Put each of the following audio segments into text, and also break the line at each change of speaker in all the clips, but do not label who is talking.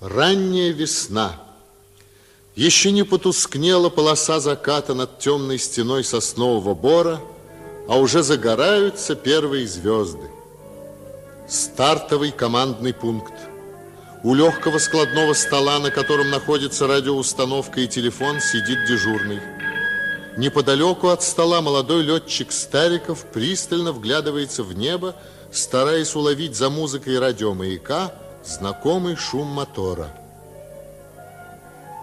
Ранняя весна. Еще не потускнела полоса заката над темной стеной соснового бора, а уже загораются первые звезды. Стартовый командный пункт. У легкого складного стола, на котором находится радиоустановка и телефон, сидит дежурный. Неподалеку от стола молодой летчик Стариков пристально вглядывается в небо, стараясь уловить за музыкой радиомаяка знакомый шум мотора.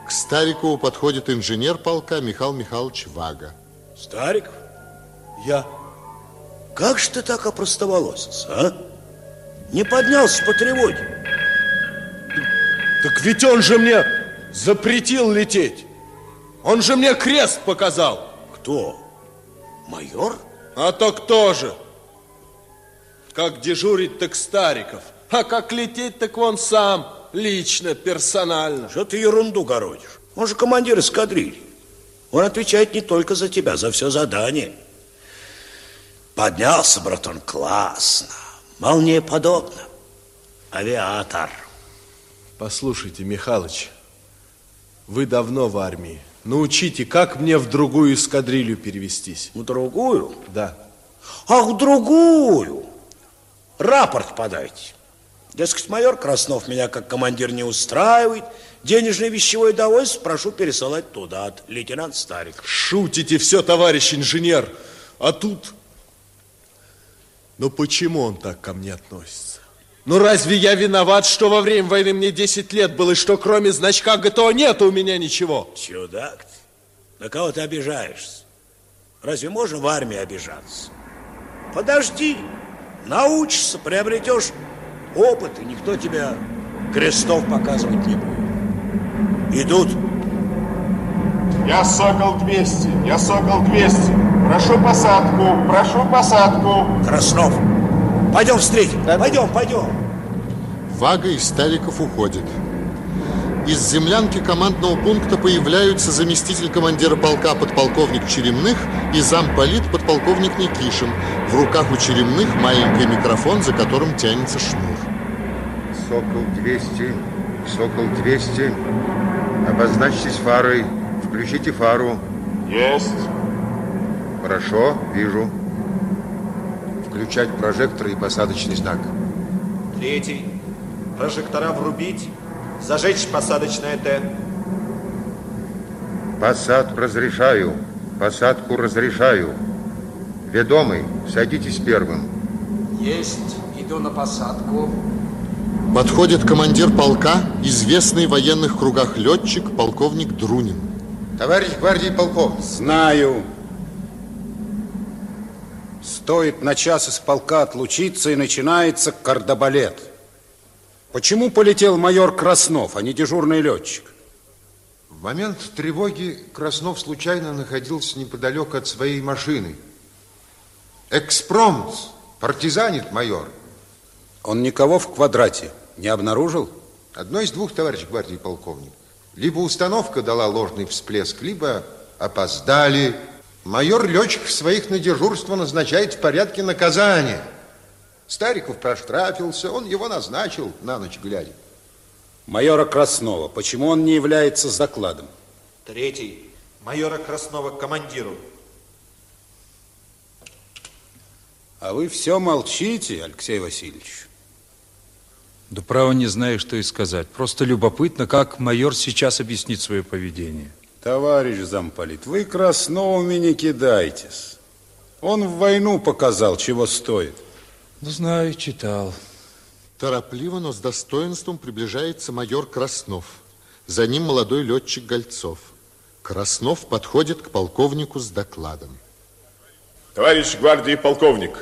К Старикову подходит инженер полка Михаил Михайлович Вага.
Стариков? Я? Как же ты так опростоволосился, а? Не поднялся по тревоге.
Так ведь он же мне запретил лететь. Он же мне крест показал.
Кто? Майор?
А то кто же? Как дежурить, так Стариков. А как лететь, так он сам, лично, персонально.
Что ты ерунду городишь? Он же командир эскадрильи. Он отвечает не только за тебя, за все задание. Поднялся, братан, классно. Молнее подобно. Авиатор.
Послушайте, Михалыч, вы давно в армии. Научите, как мне в другую эскадрилью перевестись?
В другую?
Да.
Ах, в другую! Рапорт подайте. Дескать, майор Краснов меня как командир не устраивает. Денежное вещевое удовольствие прошу пересылать туда от лейтенанта Старик.
Шутите все, товарищ инженер. А тут... Но почему он так ко мне относится? Ну разве я виноват, что во время войны мне 10 лет было, и что кроме значка ГТО нет у меня ничего?
Чудак ты. На кого ты обижаешься? Разве можно в армии обижаться? Подожди. Научишься, приобретешь опыт, и никто тебя крестов показывать не будет. Идут.
Я Сокол 200, я Сокол 200. Прошу посадку, прошу посадку.
Краснов, пойдем встретим. Пойдем, пойдем.
Вага и Стариков уходят. Из землянки командного пункта появляются заместитель командира полка подполковник Черемных и замполит подполковник Никишин. В руках у Черемных маленький микрофон, за которым тянется шнур.
Сокол 200, Сокол 200. Обозначьтесь фарой. Включите фару.
Есть.
Хорошо, вижу. Включать прожектор и посадочный знак.
Третий. Прожектора врубить. Зажечь посадочное Т.
Посадку разрешаю. Посадку разрешаю. Ведомый, садитесь первым.
Есть. Иду на посадку.
Подходит командир полка, известный в военных кругах летчик, полковник Друнин.
Товарищ гвардии полковник.
Знаю. Стоит на час из полка отлучиться, и начинается кардобалет. Почему полетел майор Краснов, а не дежурный летчик?
В момент тревоги Краснов случайно находился неподалеку от своей машины. Экспромт, партизанит майор.
Он никого в квадрате не обнаружил?
Одно из двух, товарищ гвардии полковник. Либо установка дала ложный всплеск, либо опоздали. Майор летчиков своих на дежурство назначает в порядке наказания. Стариков проштрафился, он его назначил на ночь глядя.
Майора Краснова, почему он не является с докладом?
Третий. Майора Краснова к командиру.
А вы все молчите, Алексей Васильевич.
Да право не знаю, что и сказать. Просто любопытно, как майор сейчас объяснит свое поведение.
Товарищ замполит, вы Красновыми не кидайтесь. Он в войну показал, чего стоит.
Ну, знаю, читал.
Торопливо, но с достоинством приближается майор Краснов. За ним молодой летчик Гольцов. Краснов подходит к полковнику с докладом.
Товарищ гвардии полковник,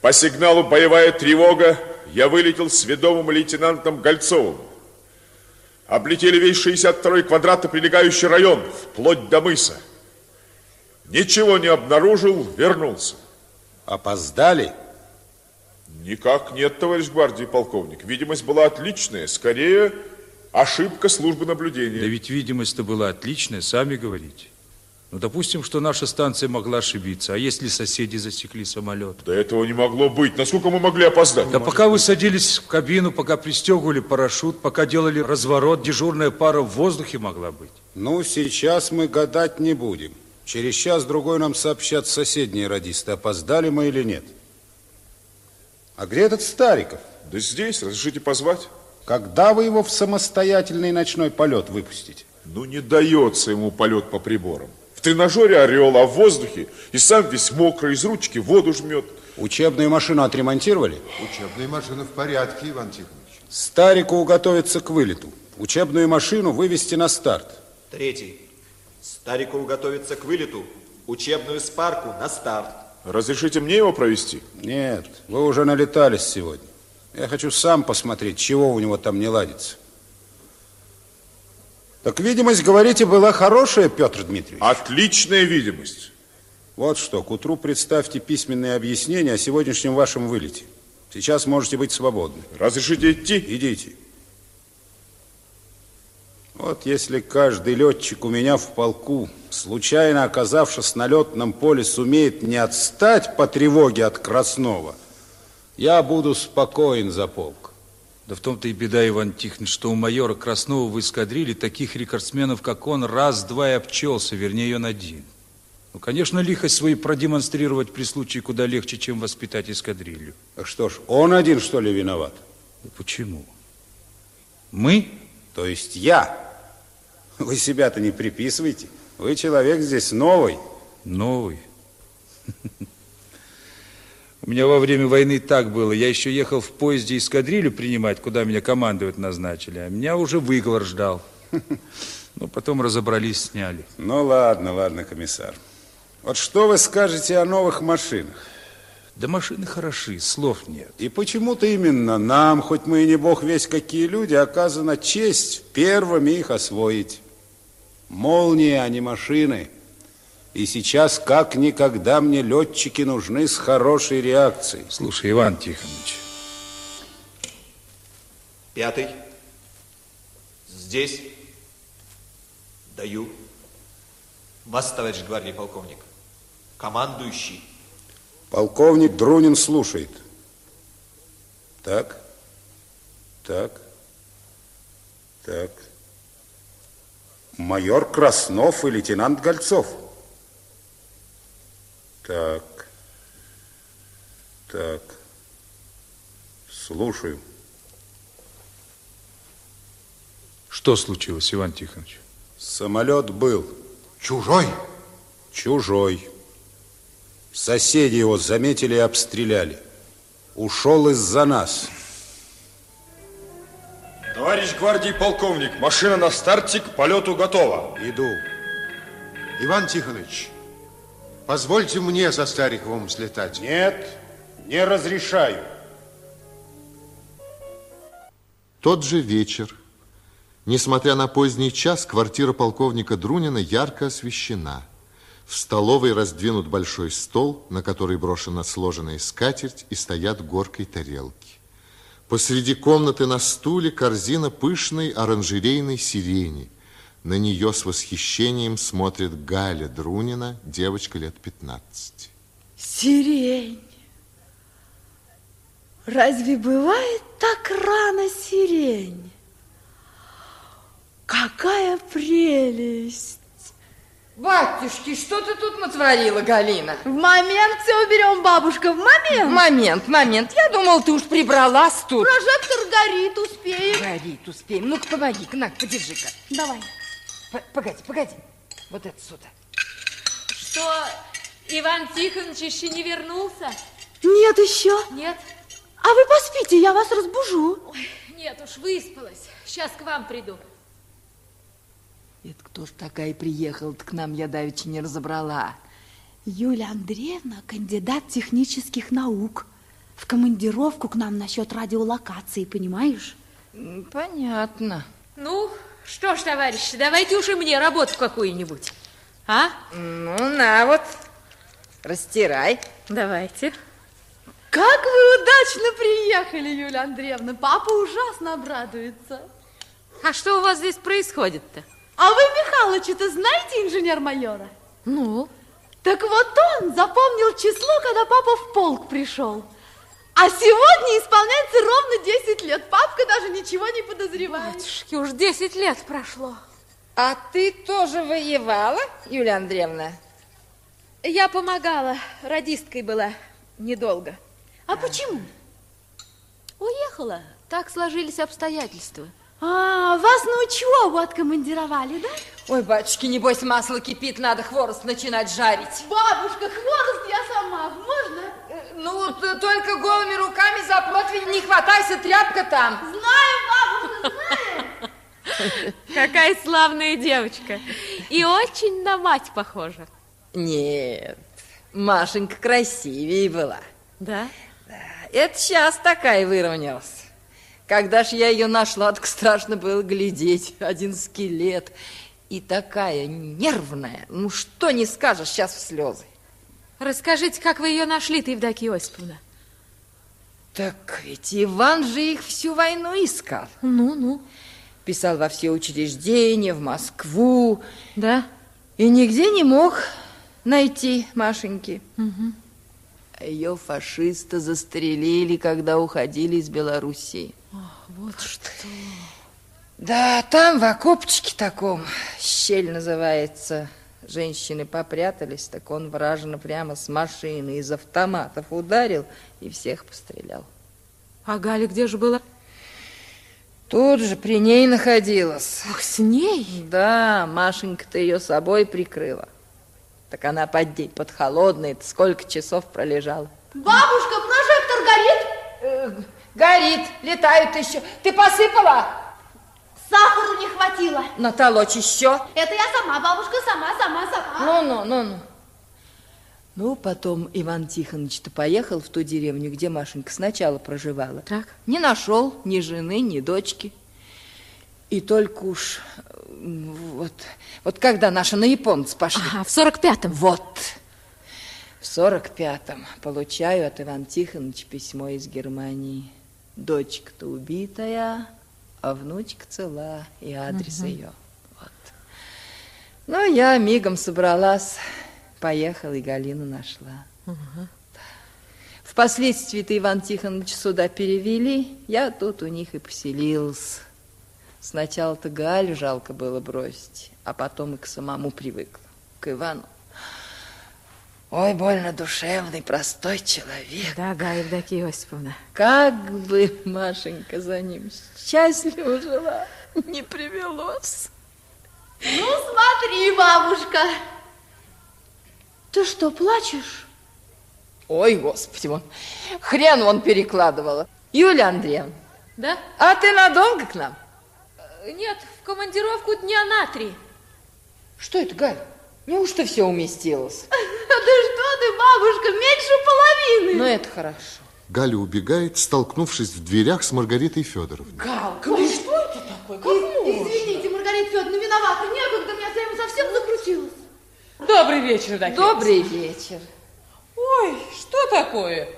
по сигналу боевая тревога я вылетел с ведомым лейтенантом Гольцовым. Облетели весь 62-й квадрат и прилегающий район, вплоть до мыса. Ничего не обнаружил, вернулся.
Опоздали?
Никак нет, товарищ гвардии полковник. Видимость была отличная, скорее ошибка службы наблюдения.
Да ведь видимость-то была отличная, сами говорите. Ну, допустим, что наша станция могла ошибиться. А если соседи засекли самолет?
Да этого не могло быть. Насколько мы могли опоздать?
Да пока вы садились в кабину, пока пристегивали парашют, пока делали разворот, дежурная пара в воздухе могла быть.
Ну, сейчас мы гадать не будем. Через час-другой нам сообщат соседние радисты, опоздали мы или нет. А где этот Стариков?
Да здесь, разрешите позвать?
Когда вы его в самостоятельный ночной полет выпустите?
Ну, не дается ему полет по приборам. Тренажере орел, а в воздухе и сам весь мокрый, из ручки воду жмет.
Учебную машину отремонтировали?
Учебная машина в порядке, Иван Тихонович.
Старику уготовиться к вылету. Учебную машину вывести на старт.
Третий. Старику готовится к вылету. Учебную спарку на старт.
Разрешите мне его провести?
Нет, вы уже налетались сегодня. Я хочу сам посмотреть, чего у него там не ладится. Так видимость, говорите, была хорошая, Петр Дмитриевич?
Отличная видимость.
Вот что, к утру представьте письменные объяснения о сегодняшнем вашем вылете. Сейчас можете быть свободны.
Разрешите идти?
Идите. Вот если каждый летчик у меня в полку, случайно оказавшись на летном поле, сумеет не отстать по тревоге от Краснова, я буду спокоен за полк.
Да в том-то и беда, Иван Тихонович, что у майора Краснова в эскадриле таких рекордсменов, как он, раз-два и обчелся, вернее, он один. Ну, конечно, лихость свои продемонстрировать при случае куда легче, чем воспитать эскадрилью.
Так что ж, он один, что ли, виноват?
Да почему? Мы?
То есть я? Вы себя-то не приписываете. Вы человек здесь новый.
Новый? У меня во время войны так было. Я еще ехал в поезде эскадрилью принимать, куда меня командовать назначили, а меня уже выговор ждал. Ну, потом разобрались, сняли.
Ну, ладно, ладно, комиссар. Вот что вы скажете о новых машинах?
Да машины хороши, слов нет.
И почему-то именно нам, хоть мы и не бог весь какие люди, оказана честь первыми их освоить. Молнии, а не машины. И сейчас как никогда мне летчики нужны с хорошей реакцией.
Слушай, Иван Тихонович.
Пятый. Здесь. Даю. Вас, товарищ гвардии полковник. Командующий.
Полковник Друнин слушает. Так, так, так. Майор Краснов и лейтенант Гольцов. Так, так. Слушаю.
Что случилось, Иван Тихонович?
Самолет был.
Чужой?
Чужой. Соседи его заметили и обстреляли. Ушел из-за нас.
Товарищ гвардии полковник, машина на старте к полету готова.
Иду.
Иван Тихонович, позвольте мне со Стариковым слетать.
Нет, не разрешаю.
Тот же вечер. Несмотря на поздний час, квартира полковника Друнина ярко освещена. В столовой раздвинут большой стол, на который брошена сложенная скатерть и стоят горкой тарелки. Посреди комнаты на стуле корзина пышной оранжерейной сирени. На нее с восхищением смотрит Галя Друнина, девочка лет 15.
Сирень. Разве бывает так рано сирень? Какая прелесть!
Батюшки, что ты тут натворила, Галина?
В момент все уберем, бабушка, в момент.
Момент, момент. Я думал, ты уж прибралась тут.
Прожектор горит, успеем.
Горит, успеем. Ну-ка, помоги-ка, на, подержи-ка.
Давай.
П погоди, погоди. Вот это сюда.
Что, Иван Тихонович еще не вернулся?
Нет еще.
Нет?
А вы поспите, я вас разбужу.
Ой, нет уж, выспалась. Сейчас к вам приду.
Это кто ж такая приехала к нам, я давеча не разобрала.
Юлия Андреевна, кандидат технических наук. В командировку к нам насчет радиолокации, понимаешь?
Понятно.
Ну, что ж, товарищи, давайте уж и мне работу какую-нибудь. А?
Ну, на вот, растирай.
Давайте.
Как вы удачно приехали, Юлия Андреевна. Папа ужасно обрадуется.
А что у вас здесь происходит-то?
А вы Михалыча-то знаете, инженер-майора?
Ну?
Так вот он запомнил число, когда папа в полк пришел. А сегодня исполняется ровно 10 лет. Папка даже ничего не подозревает.
Батюшки, уж 10 лет прошло.
А ты тоже воевала, Юлия Андреевна?
Я помогала, радисткой была недолго.
А почему?
Уехала. Так сложились обстоятельства.
А, вас на учебу откомандировали, да?
Ой, батюшки, небось масло кипит, надо хворост начинать жарить.
Бабушка, хворост я сама, можно?
Ну, только голыми руками за противень не хватайся, тряпка там.
Знаем, бабушка, знаем.
Какая славная девочка. И очень на мать похожа.
Нет, Машенька красивее была.
Да?
Это сейчас такая выровнялась. Когда ж я ее нашла, так страшно было глядеть. Один скелет. И такая нервная. Ну, что не скажешь, сейчас в слезы.
Расскажите, как вы ее нашли-то, Евдокия Осиповна?
Так ведь Иван же их всю войну искал.
Ну, ну.
Писал во все учреждения, в Москву.
Да?
И нигде не мог найти Машеньки.
Угу.
Ее фашисты застрелили, когда уходили из Белоруссии.
Ах, вот что.
Да, там в окопчике таком, щель называется, женщины попрятались, так он вражено прямо с машины из автоматов ударил и всех пострелял.
А Галя где же была?
Тут же при ней находилась.
Ах, с ней?
Да, Машенька-то ее собой прикрыла. Так она под день, под холодной, сколько часов пролежала.
Бабушка, прожектор горит?
Э, горит, летают еще. Ты посыпала?
Сахару не хватило.
Натолочь еще?
Это я сама, бабушка, сама, сама, сама.
Ну, ну, ну, ну. Ну, потом Иван Тихонович-то поехал в ту деревню, где Машенька сначала проживала.
Так.
Не нашел ни жены, ни дочки. И только уж вот, вот когда наши на японцы пошли.
Ага, в сорок пятом.
Вот. В сорок пятом получаю от Ивана Тихоновича письмо из Германии. Дочка-то убитая, а внучка цела, и адрес
Мгм.
ее. Вот. Ну, я мигом собралась, поехала и Галину нашла.
Ага.
Впоследствии-то Иван Тихонович сюда перевели, я тут у них и поселился. Сначала-то Галю жалко было бросить, а потом и к самому привыкла, к Ивану. Ой, больно душевный, простой человек.
Да, Галя Евдокия Осиповна.
Как бы Машенька за ним счастливо жила, не привелось.
Ну, смотри, бабушка. Ты что, плачешь?
Ой, господи, вон, хрен он перекладывала. Юлия Андреевна,
Да?
а ты надолго к нам?
Нет, в командировку дня на три.
Что это, Галь? Неужто все уместилось?
Да что ты, бабушка, меньше половины.
Ну, это хорошо.
Галя убегает, столкнувшись в дверях с Маргаритой Федоровной.
Галка, ну что это такое? Как можно?
Извините, Маргарита Федоровна, виновата. Некогда, меня совсем, совсем закрутилось.
Добрый вечер, Дакия.
Добрый вечер.
Ой, что такое?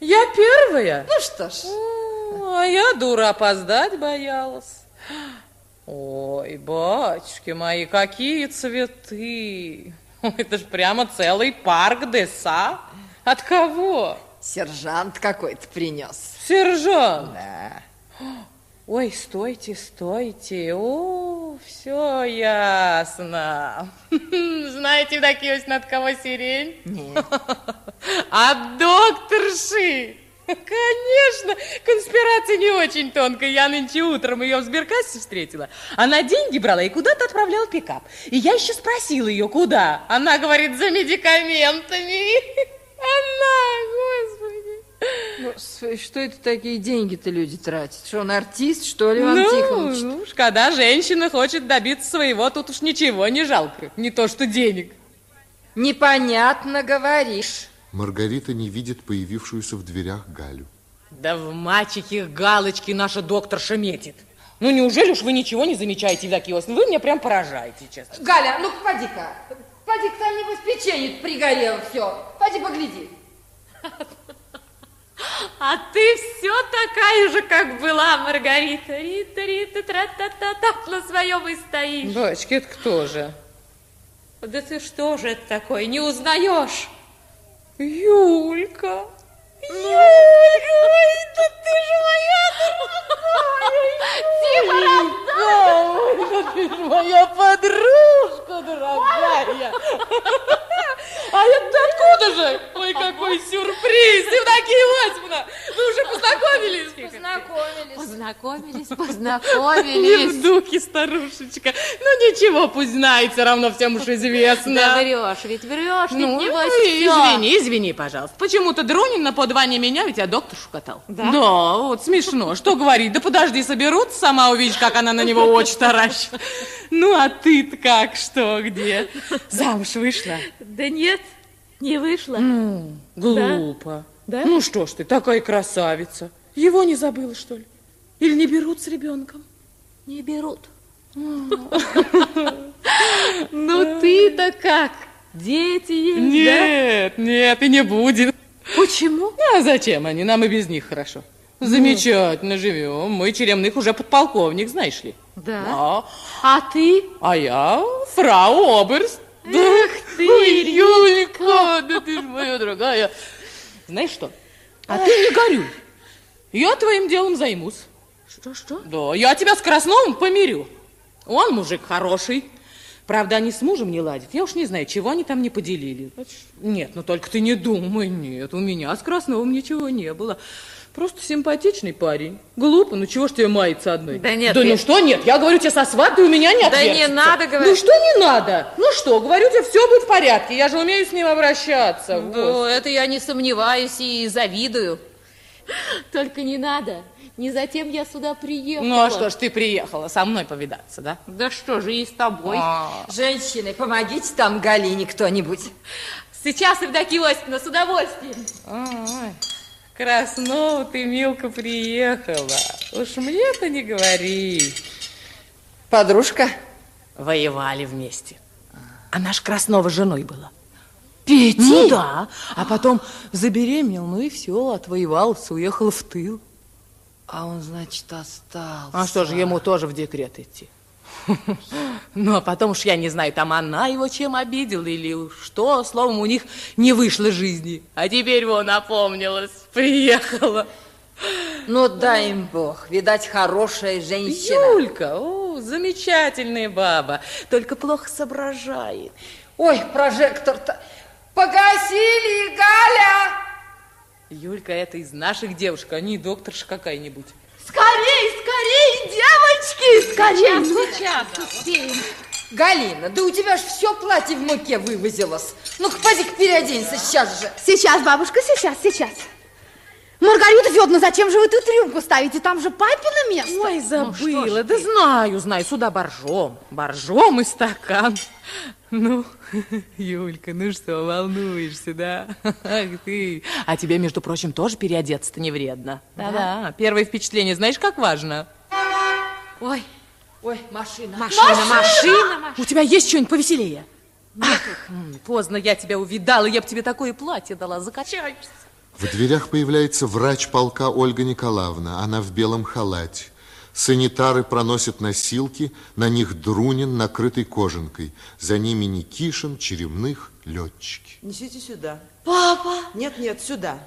Я первая?
Ну что ж.
О, А я, дура, опоздать боялась. Ой, батюшки мои, какие цветы! Это ж прямо целый парк Деса. От кого?
Сержант какой-то принес.
Сержант.
Да.
Ой, стойте, стойте. О, все ясно. Знаете, такие над кого сирень?
Нет.
От докторши. Конечно, конспирация не очень тонкая. Я нынче утром ее в сберкассе встретила. Она деньги брала и куда-то отправляла пикап. И я еще спросила ее, куда. Она говорит, за медикаментами. Она, господи.
Господи, что это такие деньги-то люди тратят? Что, он артист, что ли, Иван
ну,
Тихонович?
ну, уж когда женщина хочет добиться своего, тут уж ничего не жалко. Не то, что денег.
Непонятно говоришь.
Маргарита не видит появившуюся в дверях Галю.
Да в мальчике галочки наша докторша метит. Ну, неужели уж вы ничего не замечаете, Евдокия Иосифовна? Вы меня прям поражаете, честно.
Галя, ну поди-ка. Поди-ка, там, небось, печенье пригорело все. Поди погляди.
А ты все такая же, как была, Маргарита. Рита, Рита, тра-та-та-та, на своем и стоишь.
Дочки, это кто же?
Да ты что же это такое, не узнаешь?
Юлька, моя подружка, дорогая. А это откуда же? Ой, какой сюрприз! Евдокия вы уже познакомились?
Познакомились. Познакомились, познакомились.
Евдокия, старушечка. Ну ничего, пусть знает, все равно всем уж известно.
Да врешь, ведь врешь, ведь
Ну,
небось
ну, извини, извини, пожалуйста. Почему-то Дронин на подване меня, ведь я доктор катал.
Да?
Да, вот смешно. Что говорить? Да подожди, соберутся, сама увидишь, как она на него очи таращит. Ну, а ты-то как, что, где? Замуж вышла?
Да нет, не вышла.
Ну, глупо.
Да?
Ну что ж ты, такая красавица. Его не забыла, что ли? Или не берут с ребенком?
Не берут. Ну ты-то как? Дети есть,
Нет, нет, и не будет.
Почему?
А зачем они? Нам и без них хорошо. Замечательно живем. Мы черемных уже подполковник, знаешь ли.
Да?
Да.
А ты?
А я фрау Оберст.
Эх ты,
Ой. Юлька, да ты ж моя дорогая. Знаешь что? А ты не горюй. Я твоим делом займусь.
Что-что?
Да, я тебя с Красновым помирю. Он мужик хороший. Правда, они с мужем не ладят. Я уж не знаю, чего они там не поделили. Нет, ну только ты не думай. Нет, у меня с Красновым ничего не было. Просто симпатичный парень. Глупо, ну чего ж тебе мается одной?
Да нет,
Да
я-
ну что нет, я говорю тебе, со свадьбой у меня не
Да не надо говорить.
Ну что не надо? Ну что, говорю тебе, все будет в порядке. Я же умею с ним обращаться.
Да, это я не сомневаюсь и завидую. Только не надо. Не затем я сюда приехала.
Ну а что ж ты приехала со мной повидаться, да?
Да что же, и с тобой.
А.
Женщины, помогите там Галине кто-нибудь.
Сейчас, Евдокия Иосифовна, с удовольствием.
Ой, Краснова ты, Милка, приехала. Уж мне-то не говори.
Подружка?
Воевали вместе. Она ж Краснова женой была.
Пети?
Ну да. А потом забеременел, ну и все, отвоевался, уехал в тыл.
А он, значит, остался.
А что же, ему тоже в декрет идти? Ну, а потом уж я не знаю, там она его чем обидела или что, словом, у них не вышло жизни. А теперь вон опомнилась, приехала.
Ну, дай им бог. Видать, хорошая женщина.
Юлька, о, замечательная баба, только плохо соображает.
Ой, прожектор-то. Погасили, Галя!
Юлька, это из наших девушек, а не докторша какая-нибудь.
Скорей, скорей, девочки, скорей.
Сейчас, сейчас, успеем.
Галина, да у тебя ж все платье в муке вывозилось. Ну-ка, поди-ка переоденься сейчас же.
Сейчас, бабушка, сейчас, сейчас. Маргарита Федоровна, зачем же вы тут рюмку ставите? Там же папино место.
Ой, забыла, да знаю, знаю, сюда боржом, боржом и стакан. Ну, Юлька, ну что, волнуешься, да? Ах ты. А тебе, между прочим, тоже переодеться-то не вредно. Да-да, первое впечатление, знаешь, как важно?
Ой,
Ой, машина.
машина, машина, машина.
У тебя есть что-нибудь повеселее? Ах, м, поздно я тебя увидала, я бы тебе такое платье дала, закачаешься.
В дверях появляется врач полка Ольга Николаевна. Она в белом халате. Санитары проносят носилки, на них Друнин, накрытый кожанкой. За ними Никишин, Черемных, летчики.
Несите сюда.
Папа,
Нет, нет, сюда.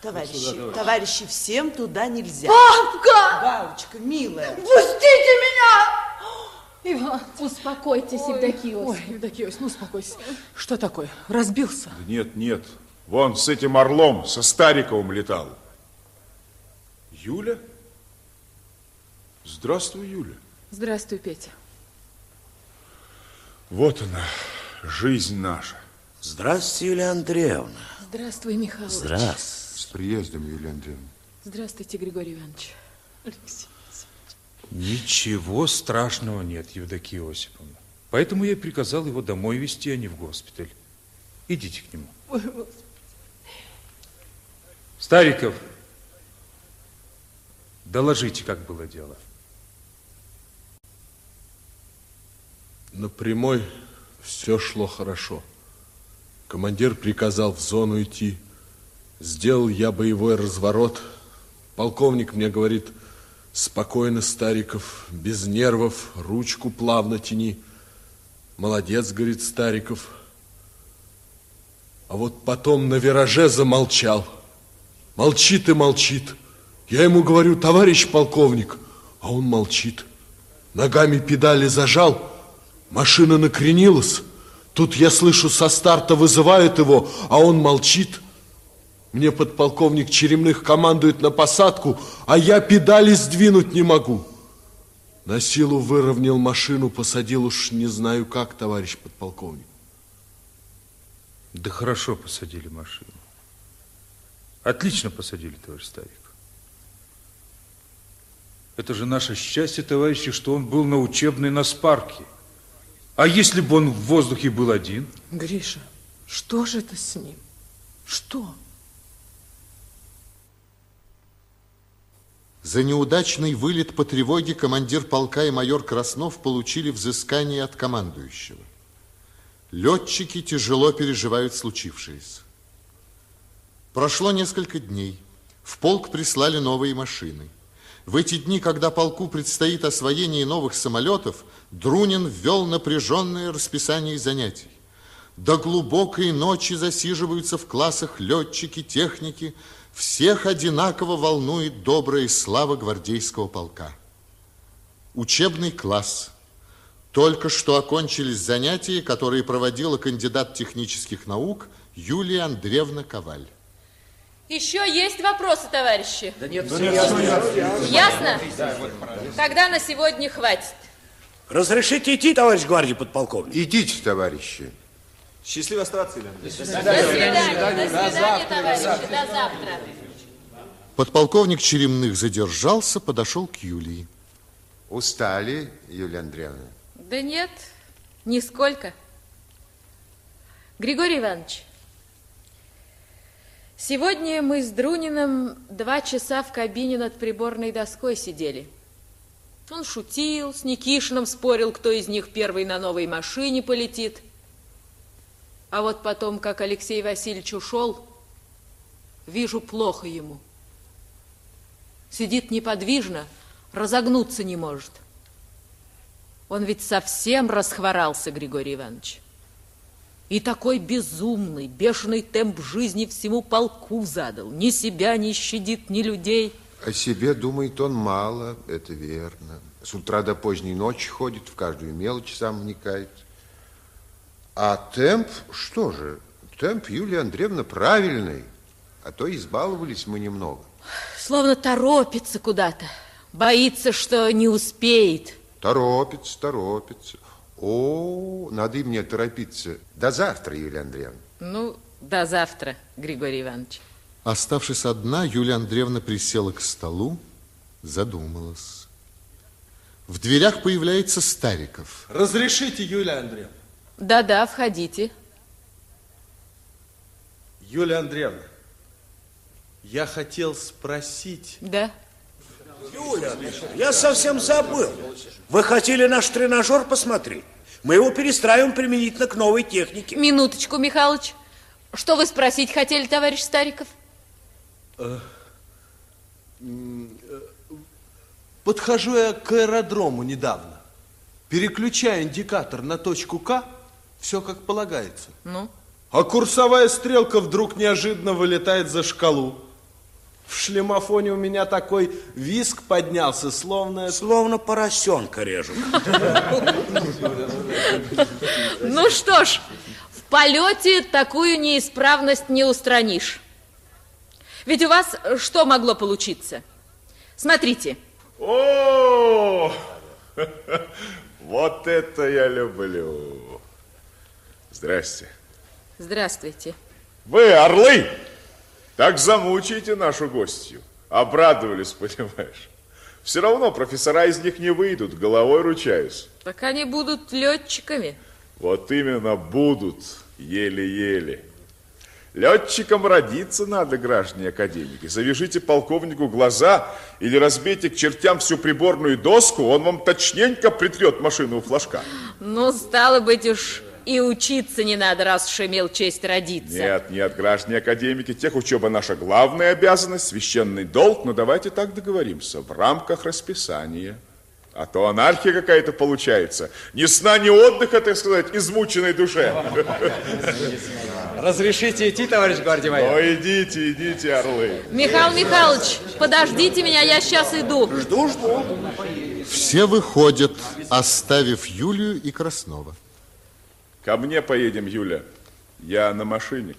Товарищи, товарищи, всем туда нельзя.
папка,
Галочка, милая.
пустите меня.
Иван, успокойтесь, Евдокия
Ой. Евдокия, ну успокойся. Что такое? Разбился?
Нет, нет. Вон с этим орлом, со Стариковым летал. Юля? Здравствуй, Юля.
Здравствуй, Петя.
Вот она, жизнь наша.
Здравствуйте, Юлия Андреевна.
Здравствуй, Михаил.
Здравствуй.
С приездом, Юлия Андреевна.
Здравствуйте, Григорий Иванович.
Ничего страшного нет, Евдокия Осиповна. Поэтому я и приказал его домой везти, а не в госпиталь. Идите к нему. Стариков, доложите, как было дело.
На прямой все шло хорошо. Командир приказал в зону идти. Сделал я боевой разворот. Полковник мне говорит, спокойно, Стариков, без нервов, ручку плавно тяни. Молодец, говорит Стариков. А вот потом на вираже замолчал. Молчит и молчит. Я ему говорю, товарищ полковник, а он молчит. Ногами педали зажал, машина накренилась. Тут я слышу, со старта вызывают его, а он молчит. Мне подполковник Черемных командует на посадку, а я педали сдвинуть не могу. На силу выровнял машину, посадил уж не знаю как, товарищ подполковник.
Да хорошо посадили машину. Отлично посадили, товарищ Старик. Это же наше счастье, товарищи, что он был на учебной на спарке. А если бы он в воздухе был один?
Гриша, что же это с ним? Что?
За неудачный вылет по тревоге командир полка и майор Краснов получили взыскание от командующего. Летчики тяжело переживают случившееся. Прошло несколько дней. В полк прислали новые машины. В эти дни, когда полку предстоит освоение новых самолетов, Друнин ввел напряженное расписание занятий. До глубокой ночи засиживаются в классах летчики, техники. Всех одинаково волнует добрая слава гвардейского полка. Учебный класс. Только что окончились занятия, которые проводила кандидат технических наук Юлия Андреевна Коваль.
Еще есть вопросы, товарищи?
Да нет,
Ясно? Тогда на сегодня хватит.
Разрешите идти, товарищ гвардии подполковник?
Идите, товарищи.
Счастливо оставаться, Илья
До свидания, до свидания, товарищи, до завтра.
Подполковник Черемных задержался, подошел к Юлии.
Устали, Юлия Андреевна?
Да нет, нисколько. Григорий Иванович, сегодня мы с Друниным два часа в кабине над приборной доской сидели. Он шутил, с Никишиным спорил, кто из них первый на новой машине полетит. А вот потом, как Алексей Васильевич ушел, вижу плохо ему. Сидит неподвижно, разогнуться не может. Он ведь совсем расхворался, Григорий Иванович. И такой безумный, бешеный темп жизни всему полку задал. Ни себя не щадит, ни людей.
О себе думает он мало, это верно. С утра до поздней ночи ходит, в каждую мелочь сам вникает. А темп, что же, темп, Юлия Андреевна, правильный. А то избаловались мы немного.
Словно торопится куда-то. Боится, что не успеет.
Торопится, торопится. О, надо и мне торопиться. До завтра, Юлия Андреевна.
Ну, до завтра, Григорий Иванович.
Оставшись одна, Юлия Андреевна присела к столу, задумалась. В дверях появляется Стариков.
Разрешите, Юлия Андреевна?
Да-да, входите.
Юлия Андреевна, я хотел спросить...
Да?
Юля, я совсем забыл. Вы хотели наш тренажер посмотреть? Мы его перестраиваем применительно к новой технике.
Минуточку, Михалыч. Что вы спросить хотели, товарищ Стариков?
Э, э, Подхожу я к аэродрому недавно. Переключаю индикатор на точку К, все как полагается.
Ну?
А курсовая стрелка вдруг неожиданно вылетает за шкалу. В шлемофоне у меня такой виск поднялся, словно...
Словно поросенка режут.
Ну что ж, в полете такую неисправность не устранишь. Ведь у вас что могло получиться? Смотрите.
О, вот это я люблю. Здрасте.
Здравствуйте.
Вы, орлы, так замучаете нашу гостью. Обрадовались, понимаешь. Все равно профессора из них не выйдут, головой ручаюсь.
Так они будут летчиками.
Вот именно будут, еле-еле. Летчикам родиться надо, граждане академики. Завяжите полковнику глаза или разбейте к чертям всю приборную доску, он вам точненько притрет машину у флажка.
Ну, стало быть уж и учиться не надо, раз уж имел честь родиться.
Нет, нет, граждане академики, тех учеба наша главная обязанность, священный долг, но давайте так договоримся, в рамках расписания. А то анархия какая-то получается. Ни сна, ни отдыха, так сказать, измученной душе.
Разрешите идти, товарищ гвардии майор?
Ну, идите, идите, орлы.
Михаил Михайлович, подождите меня, я сейчас иду.
Жду, жду.
Все выходят, оставив Юлию и Краснова.
Ко мне поедем, Юля. Я на машине.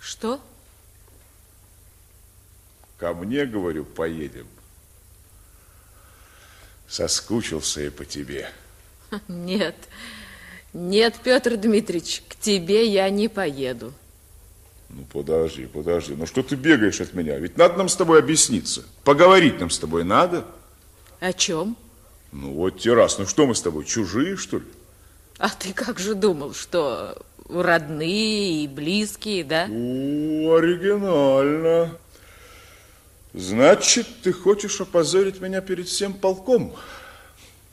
Что?
Ко мне, говорю, поедем. Соскучился я по тебе.
Нет, нет, Петр Дмитриевич, к тебе я не поеду.
Ну, подожди, подожди. Ну, что ты бегаешь от меня? Ведь надо нам с тобой объясниться. Поговорить нам с тобой надо.
О чем?
Ну, вот те раз. Ну, что мы с тобой, чужие, что ли?
А ты как же думал, что родные и близкие, да?
О, оригинально. Значит, ты хочешь опозорить меня перед всем полком?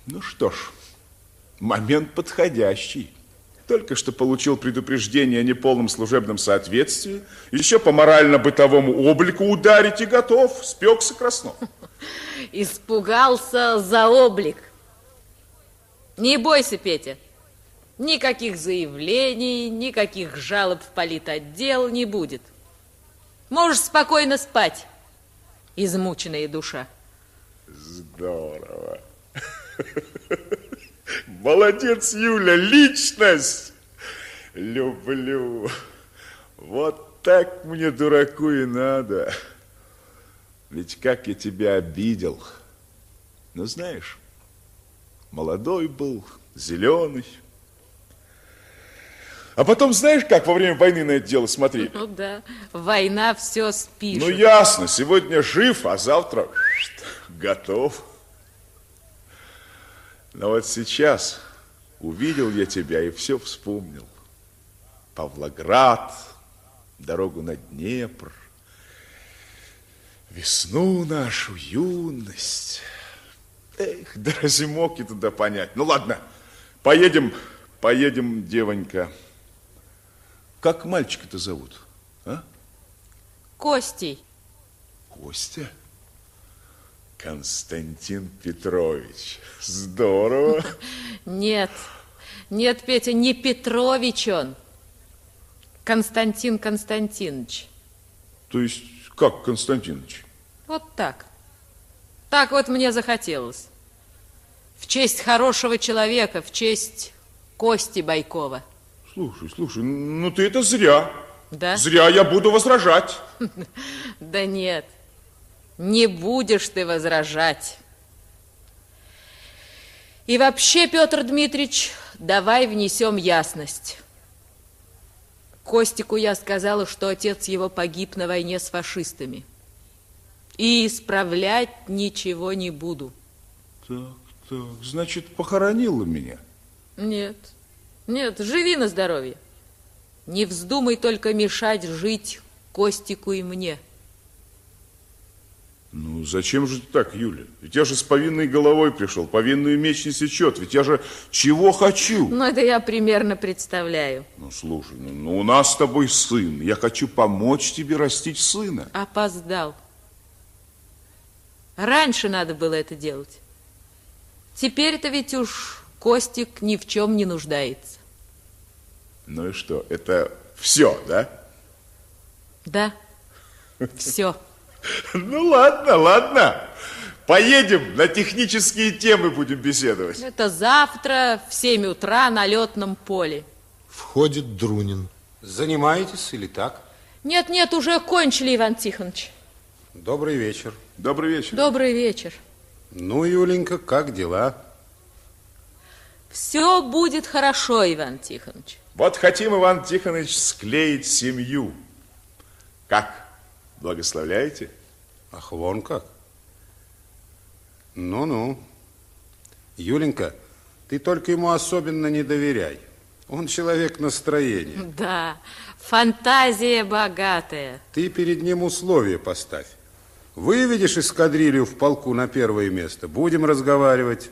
Ну что ж, момент подходящий. Только что получил предупреждение о неполном служебном соответствии, еще по морально-бытовому облику ударить и готов, спекся Краснов.
Испугался за облик. Не бойся, Петя. Никаких заявлений, никаких жалоб в политотдел не будет. Можешь спокойно спать, измученная душа.
Здорово. Молодец, Юля, личность. Люблю. Вот так мне, дураку, и надо. Ведь как я тебя обидел. Ну, знаешь, молодой был, зеленый. А потом, знаешь, как во время войны на это дело смотри?
Ну да, война все спишет.
Ну, ясно, сегодня жив, а завтра готов. Но вот сейчас увидел я тебя и все вспомнил. Павлоград, дорогу на Днепр, весну нашу, юность. Эх, да разве мог я туда понять? Ну ладно, поедем, поедем, девонька. Как мальчика-то зовут? А?
Костей.
Костя? Константин Петрович. Здорово.
Нет, нет, Петя, не Петрович он. Константин Константинович.
То есть, как Константинович?
Вот так. Так вот мне захотелось. В честь хорошего человека, в честь Кости Байкова.
Слушай, слушай, ну ты это зря.
Да?
Зря я буду возражать.
Да нет, не будешь ты возражать. И вообще, Петр Дмитриевич, давай внесем ясность. Костику я сказала, что отец его погиб на войне с фашистами. И исправлять ничего не буду.
Так, так, значит, похоронила меня?
Нет, нет, живи на здоровье. Не вздумай только мешать жить Костику и мне.
Ну, зачем же ты так, Юля? Ведь я же с повинной головой пришел, повинную меч не сечет. Ведь я же чего хочу?
Ну, это я примерно представляю.
Ну, слушай, ну, ну у нас с тобой сын. Я хочу помочь тебе растить сына.
Опоздал. Раньше надо было это делать. Теперь-то ведь уж Костик ни в чем не нуждается.
Ну и что, это все, да?
Да, все.
Ну ладно, ладно. Поедем, на технические темы будем беседовать.
Это завтра в 7 утра на летном поле.
Входит Друнин.
Занимаетесь или так?
Нет, нет, уже кончили, Иван Тихонович.
Добрый вечер.
Добрый вечер.
Добрый вечер.
Ну, Юленька, как дела?
Все будет хорошо, Иван Тихонович.
Вот хотим, Иван Тихонович, склеить семью. Как? Благословляете?
Ах, вон как. Ну-ну. Юленька, ты только ему особенно не доверяй. Он человек настроения.
Да, фантазия богатая.
Ты перед ним условия поставь. Выведешь эскадрилью в полку на первое место, будем разговаривать.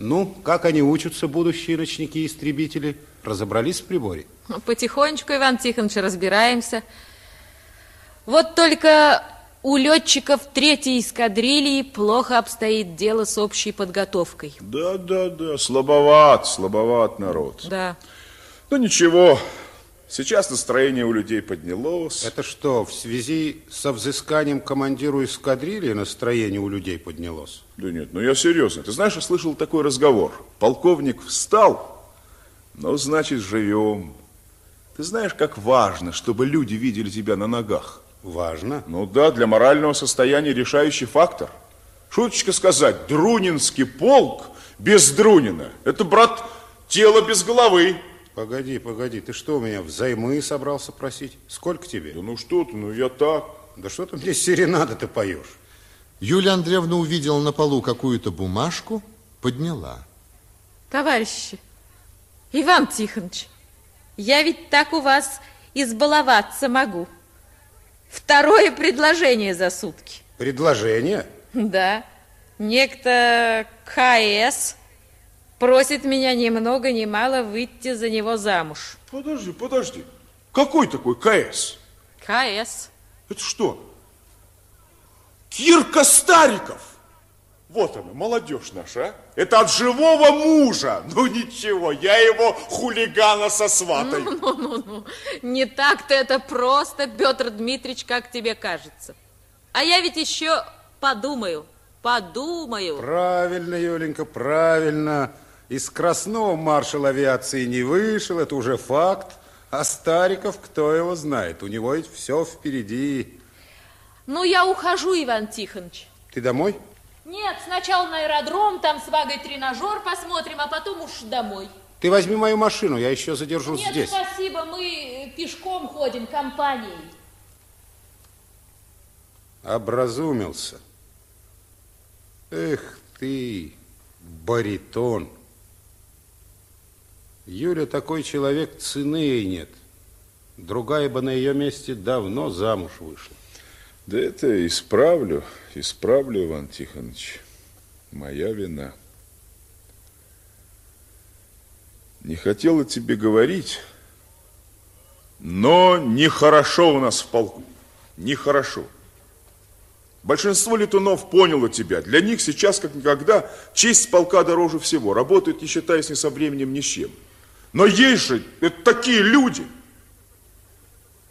Ну, как они учатся, будущие ночники-истребители? Разобрались в приборе?
Потихонечку, Иван Тихонович, разбираемся. Вот только у летчиков третьей эскадрильи плохо обстоит дело с общей подготовкой.
Да, да, да, слабоват, слабоват народ.
Да.
Ну ничего, сейчас настроение у людей поднялось.
Это что, в связи со взысканием командиру эскадрильи настроение у людей поднялось?
Да нет, ну я серьезно. Ты знаешь, я слышал такой разговор. Полковник встал, ну, значит, живем. Ты знаешь, как важно, чтобы люди видели тебя на ногах.
Важно?
Ну да, для морального состояния решающий фактор. Шуточка сказать, Друнинский полк без Друнина. Это, брат, тело без головы.
Погоди, погоди, ты что, у меня взаймы собрался просить? Сколько тебе?
Да ну что ты, ну я так.
Да что ты мне серенады ты поешь?
Юлия Андреевна увидела на полу какую-то бумажку, подняла.
Товарищи, Иван Тихонович, я ведь так у вас избаловаться могу. Второе предложение за сутки.
Предложение?
Да. Некто КС просит меня ни много ни мало выйти за него замуж.
Подожди, подожди. Какой такой КС?
КС.
Это что? Кирка Стариков. Вот она, молодежь наша, а? Это от живого мужа. Ну ничего, я его хулигана со сватой.
Ну, ну, ну, ну. Не так-то это просто, Петр Дмитриевич, как тебе кажется. А я ведь еще подумаю, подумаю.
Правильно, Юленька, правильно. Из Красного маршал авиации не вышел, это уже факт. А Стариков, кто его знает, у него ведь все впереди.
Ну, я ухожу, Иван Тихонович.
Ты домой?
Нет, сначала на аэродром, там с Вагой тренажер посмотрим, а потом уж домой.
Ты возьми мою машину, я еще задержусь
Нет,
здесь.
спасибо, мы пешком ходим, компанией.
Образумился. Эх ты, баритон. Юля такой человек, цены ей нет. Другая бы на ее месте давно замуж вышла.
Да это исправлю, исправлю, Иван Тихонович. Моя вина. Не хотела тебе говорить, но нехорошо у нас в полку. Нехорошо. Большинство летунов поняло тебя. Для них сейчас, как никогда, честь полка дороже всего. Работают, не считаясь ни со временем, ни с чем. Но есть же это такие люди.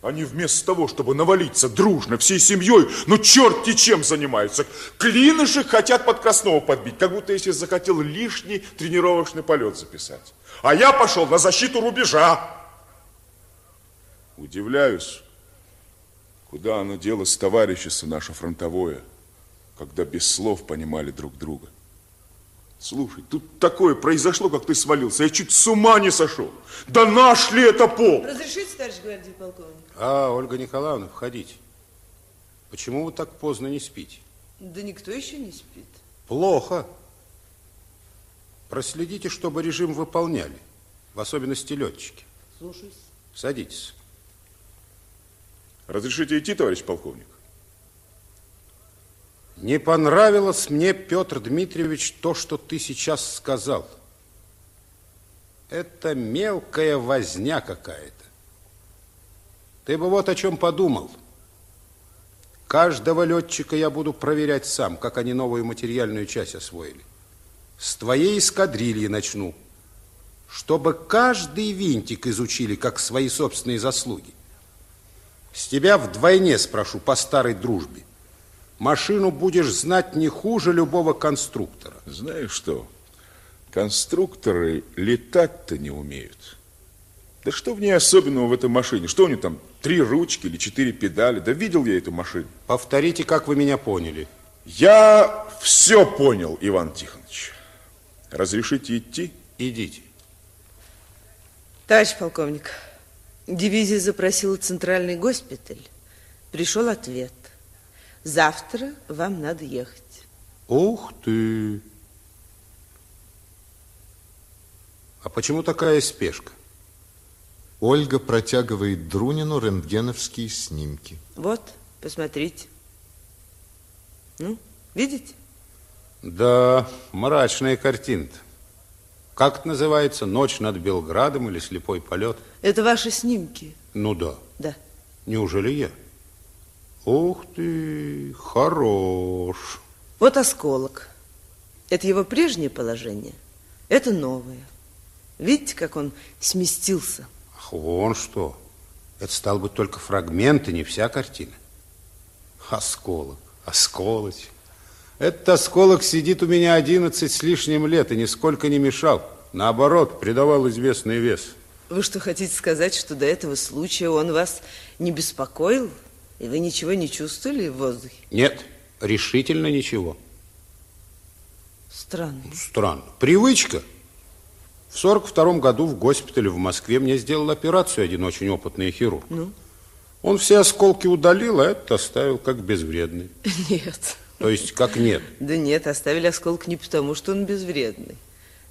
Они вместо того, чтобы навалиться дружно, всей семьей, ну черти чем занимаются. Клинышек хотят под Краснова подбить, как будто если захотел лишний тренировочный полет записать. А я пошел на защиту рубежа. Удивляюсь, куда оно делось товарищество наше фронтовое, когда без слов понимали друг друга. Слушай, тут такое произошло, как ты свалился. Я чуть с ума не сошел. Да наш ли это пол?
Разрешите, товарищ гвардии полковник?
А, Ольга Николаевна, входите. Почему вы так поздно не спите?
Да никто еще не спит.
Плохо. Проследите, чтобы режим выполняли, в особенности летчики.
Слушаюсь.
Садитесь.
Разрешите идти, товарищ полковник?
Не понравилось мне, Петр Дмитриевич, то, что ты сейчас сказал. Это мелкая возня какая-то. Ты бы вот о чем подумал. Каждого летчика я буду проверять сам, как они новую материальную часть освоили. С твоей эскадрильи начну, чтобы каждый винтик изучили, как свои собственные заслуги. С тебя вдвойне спрошу по старой дружбе. Машину будешь знать не хуже любого конструктора.
Знаешь что, конструкторы летать-то не умеют. Да что в ней особенного в этой машине? Что у нее там, три ручки или четыре педали? Да видел я эту машину.
Повторите, как вы меня поняли.
Я все понял, Иван Тихонович. Разрешите идти?
Идите.
Товарищ полковник, дивизия запросила центральный госпиталь. Пришел ответ. Завтра вам надо ехать.
Ух ты! А почему такая спешка?
Ольга протягивает Друнину рентгеновские снимки.
Вот, посмотрите. Ну, видите?
Да, мрачная картина-то. Как это называется? Ночь над Белградом или слепой полет?
Это ваши снимки.
Ну да.
Да.
Неужели я? Ух ты, хорош.
Вот осколок. Это его прежнее положение. Это новое. Видите, как он сместился?
Вон что. Это стал бы только фрагмент, и не вся картина. Осколок, осколочек. Этот осколок сидит у меня 11 с лишним лет и нисколько не мешал. Наоборот, придавал известный вес.
Вы что, хотите сказать, что до этого случая он вас не беспокоил? И вы ничего не чувствовали в воздухе?
Нет, решительно ничего.
Странно.
Странно. Привычка. В сорок втором году в госпитале в Москве мне сделал операцию один очень опытный хирург.
Ну?
Он все осколки удалил, а этот оставил как безвредный.
Нет.
То есть как нет?
Да нет, оставили осколок не потому, что он безвредный.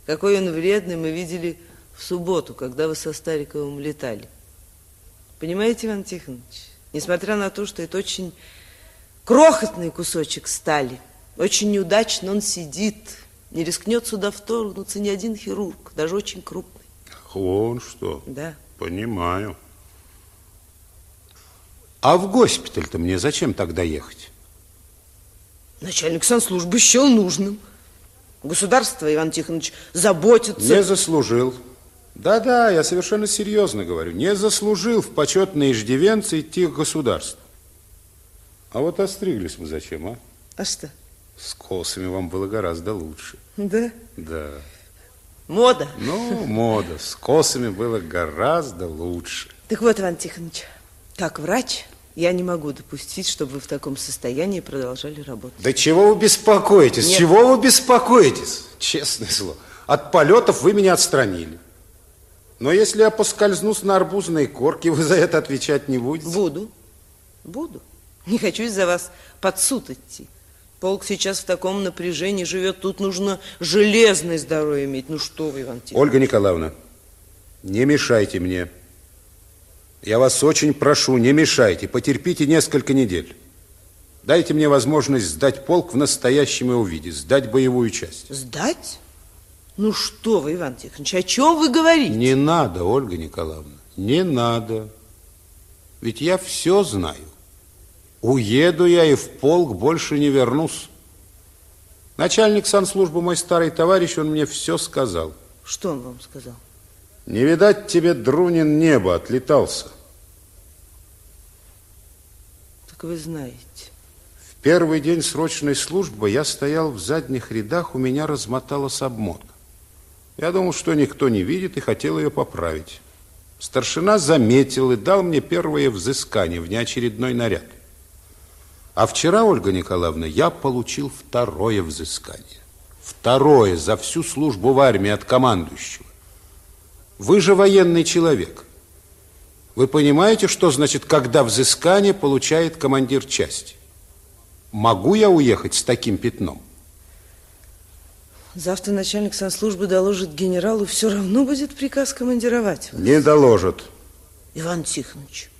Какой он вредный, мы видели в субботу, когда вы со Стариковым летали. Понимаете, Иван Тихонович, несмотря на то, что это очень крохотный кусочек стали, очень неудачно он сидит, не рискнет сюда вторгнуться ни один хирург, даже очень крупный.
Вон что.
Да.
Понимаю. А в госпиталь-то мне зачем тогда ехать?
Начальник санслужбы счел нужным. Государство, Иван Тихонович, заботится.
Не заслужил. Да-да, я совершенно серьезно говорю. Не заслужил в почетные иждивенцы идти к государству. А вот остриглись мы зачем, а?
А что?
С косами вам было гораздо лучше.
Да?
Да.
Мода.
Ну, мода. С косами было гораздо лучше.
Так вот, Иван Тихонович, как врач, я не могу допустить, чтобы вы в таком состоянии продолжали работать.
Да чего вы беспокоитесь?
Нет.
Чего вы беспокоитесь? Честное слово. От полетов вы меня отстранили. Но если я поскользнусь на арбузной корке, вы за это отвечать не будете?
Буду. Буду. Не хочу из-за вас под суд идти. Полк сейчас в таком напряжении живет. Тут нужно железное здоровье иметь. Ну что вы, Иван Тихонович.
Ольга Николаевна, не мешайте мне. Я вас очень прошу, не мешайте. Потерпите несколько недель. Дайте мне возможность сдать полк в настоящем его виде, сдать боевую часть.
Сдать? Ну что вы, Иван Тихонович, о чем вы говорите?
Не надо, Ольга Николаевна, не надо. Ведь я все знаю. Уеду я и в полк больше не вернусь. Начальник санслужбы, мой старый товарищ, он мне все сказал.
Что он вам сказал?
Не видать тебе, Друнин, небо, отлетался.
Так вы знаете.
В первый день срочной службы я стоял в задних рядах, у меня размоталась обмотка. Я думал, что никто не видит, и хотел ее поправить. Старшина заметил и дал мне первое взыскание, внеочередной наряд. А вчера, Ольга Николаевна, я получил второе взыскание. Второе за всю службу в армии от командующего. Вы же военный человек. Вы понимаете, что значит, когда взыскание получает командир части? Могу я уехать с таким пятном?
Завтра начальник санслужбы доложит генералу, все равно будет приказ командировать вас.
Не доложат.
Иван Тихонович,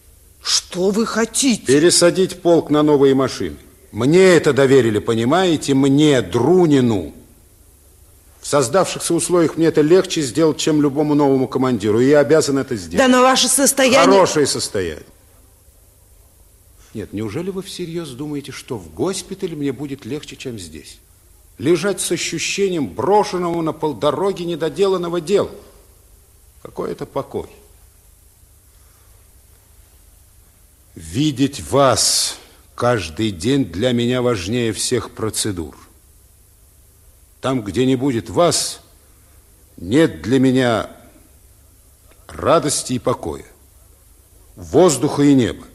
что вы хотите?
Пересадить полк на новые машины. Мне это доверили, понимаете? Мне, Друнину. В создавшихся условиях мне это легче сделать, чем любому новому командиру. И я обязан это сделать.
Да но ваше состояние...
Хорошее состояние. Нет, неужели вы всерьез думаете, что в госпитале мне будет легче, чем здесь? Лежать с ощущением брошенного на полдороги недоделанного дела. Какой это покой? Видеть вас каждый день для меня важнее всех процедур. Там, где не будет вас, нет для меня радости и покоя, воздуха и неба.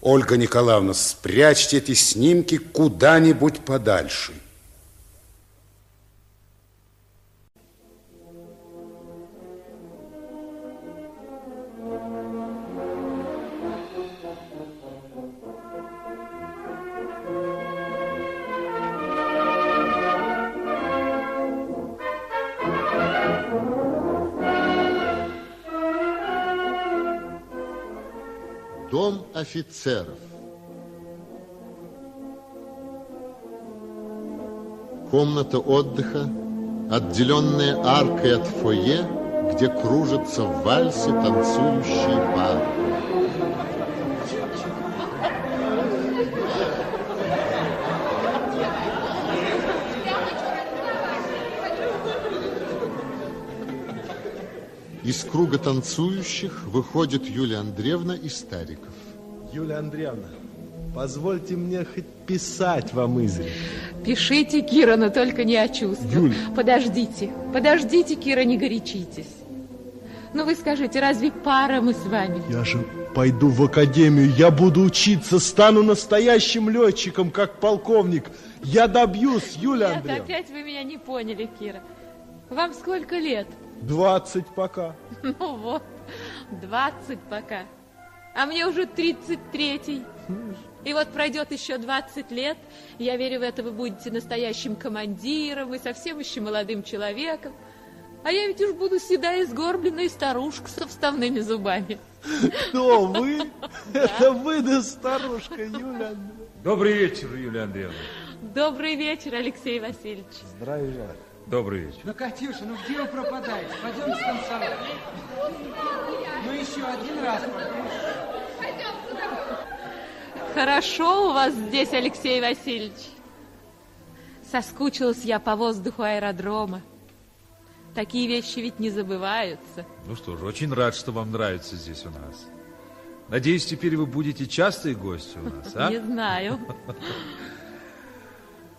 Ольга Николаевна, спрячьте эти снимки куда-нибудь подальше.
Дом офицеров. Комната отдыха, отделенная аркой от фойе, где кружатся в вальсе танцующие пары. Из круга танцующих выходит Юлия Андреевна и Стариков.
Юлия Андреевна, позвольте мне хоть писать вам изредка.
Пишите, Кира, но только не о чувствах.
Юль.
Подождите, подождите, Кира, не горячитесь. Ну вы скажите, разве пара мы с вами?
Я же пойду в академию, я буду учиться, стану настоящим летчиком, как полковник. Я добьюсь, Юлия
Нет,
Андреевна.
опять вы меня не поняли, Кира. Вам сколько лет?
20 пока.
Ну вот, 20 пока. А мне уже 33. И вот пройдет еще 20 лет, я верю в это, вы будете настоящим командиром и совсем еще молодым человеком. А я ведь уж буду седая, сгорбленная старушка со вставными зубами.
Кто вы? Это вы да старушка, Юлия Андреевна.
Добрый вечер, Юлия Андреевна.
Добрый вечер, Алексей Васильевич.
Здравия.
Добрый вечер.
Ну, Катюша, ну где вы пропадаете? Пойдемте танцевать. Ну, еще один раз.
Хорошо у вас здесь, Алексей Васильевич. Соскучилась я по воздуху аэродрома. Такие вещи ведь не забываются.
Ну что же, очень рад, что вам нравится здесь у нас. Надеюсь, теперь вы будете частые гости у нас, а?
Не знаю.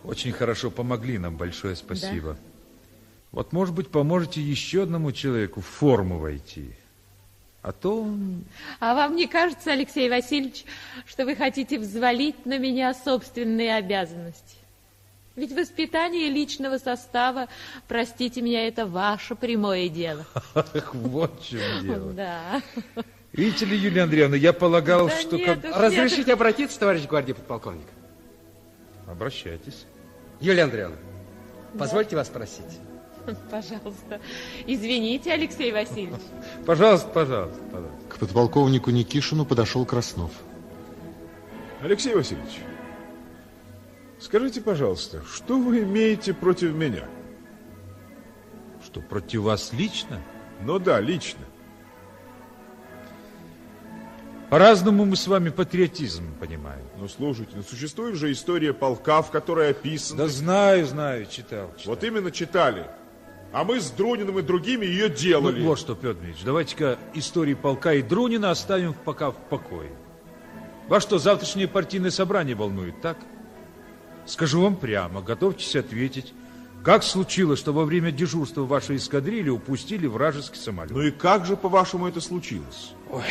Очень хорошо помогли нам, большое спасибо. Вот, может быть, поможете еще одному человеку в форму войти. А то он...
А вам не кажется, Алексей Васильевич, что вы хотите взвалить на меня собственные обязанности? Ведь воспитание личного состава, простите меня, это ваше прямое дело.
Ах, вот в чем дело.
Да.
Видите ли, Юлия Андреевна, я полагал,
Да
что...
нет
как-
уж,
Разрешите
нет.
обратиться, товарищ гвардии подполковник?
Обращайтесь.
Юлия Андреевна, позвольте вас спросить.
Пожалуйста. Извините, Алексей Васильевич.
Пожалуйста, пожалуйста, пожалуйста.
К подполковнику Никишину подошел Краснов.
Алексей Васильевич, скажите, пожалуйста, что вы имеете против меня?
Что, против вас лично?
Ну да, лично.
По-разному мы с вами патриотизм понимаем.
Ну, слушайте, ну существует же история полка, в которой описано...
Да знаю, знаю, читал. читал.
Вот именно читали. А мы с Друниным и другими ее делали.
Ну, вот что, Петр Дмитриевич, давайте-ка истории полка и Друнина оставим пока в покое. Вас что, завтрашнее партийное собрание волнует, так? Скажу вам прямо, готовьтесь ответить. Как случилось, что во время дежурства вашей эскадрильи упустили вражеский самолет?
Ну и как же, по-вашему, это случилось?
Ой,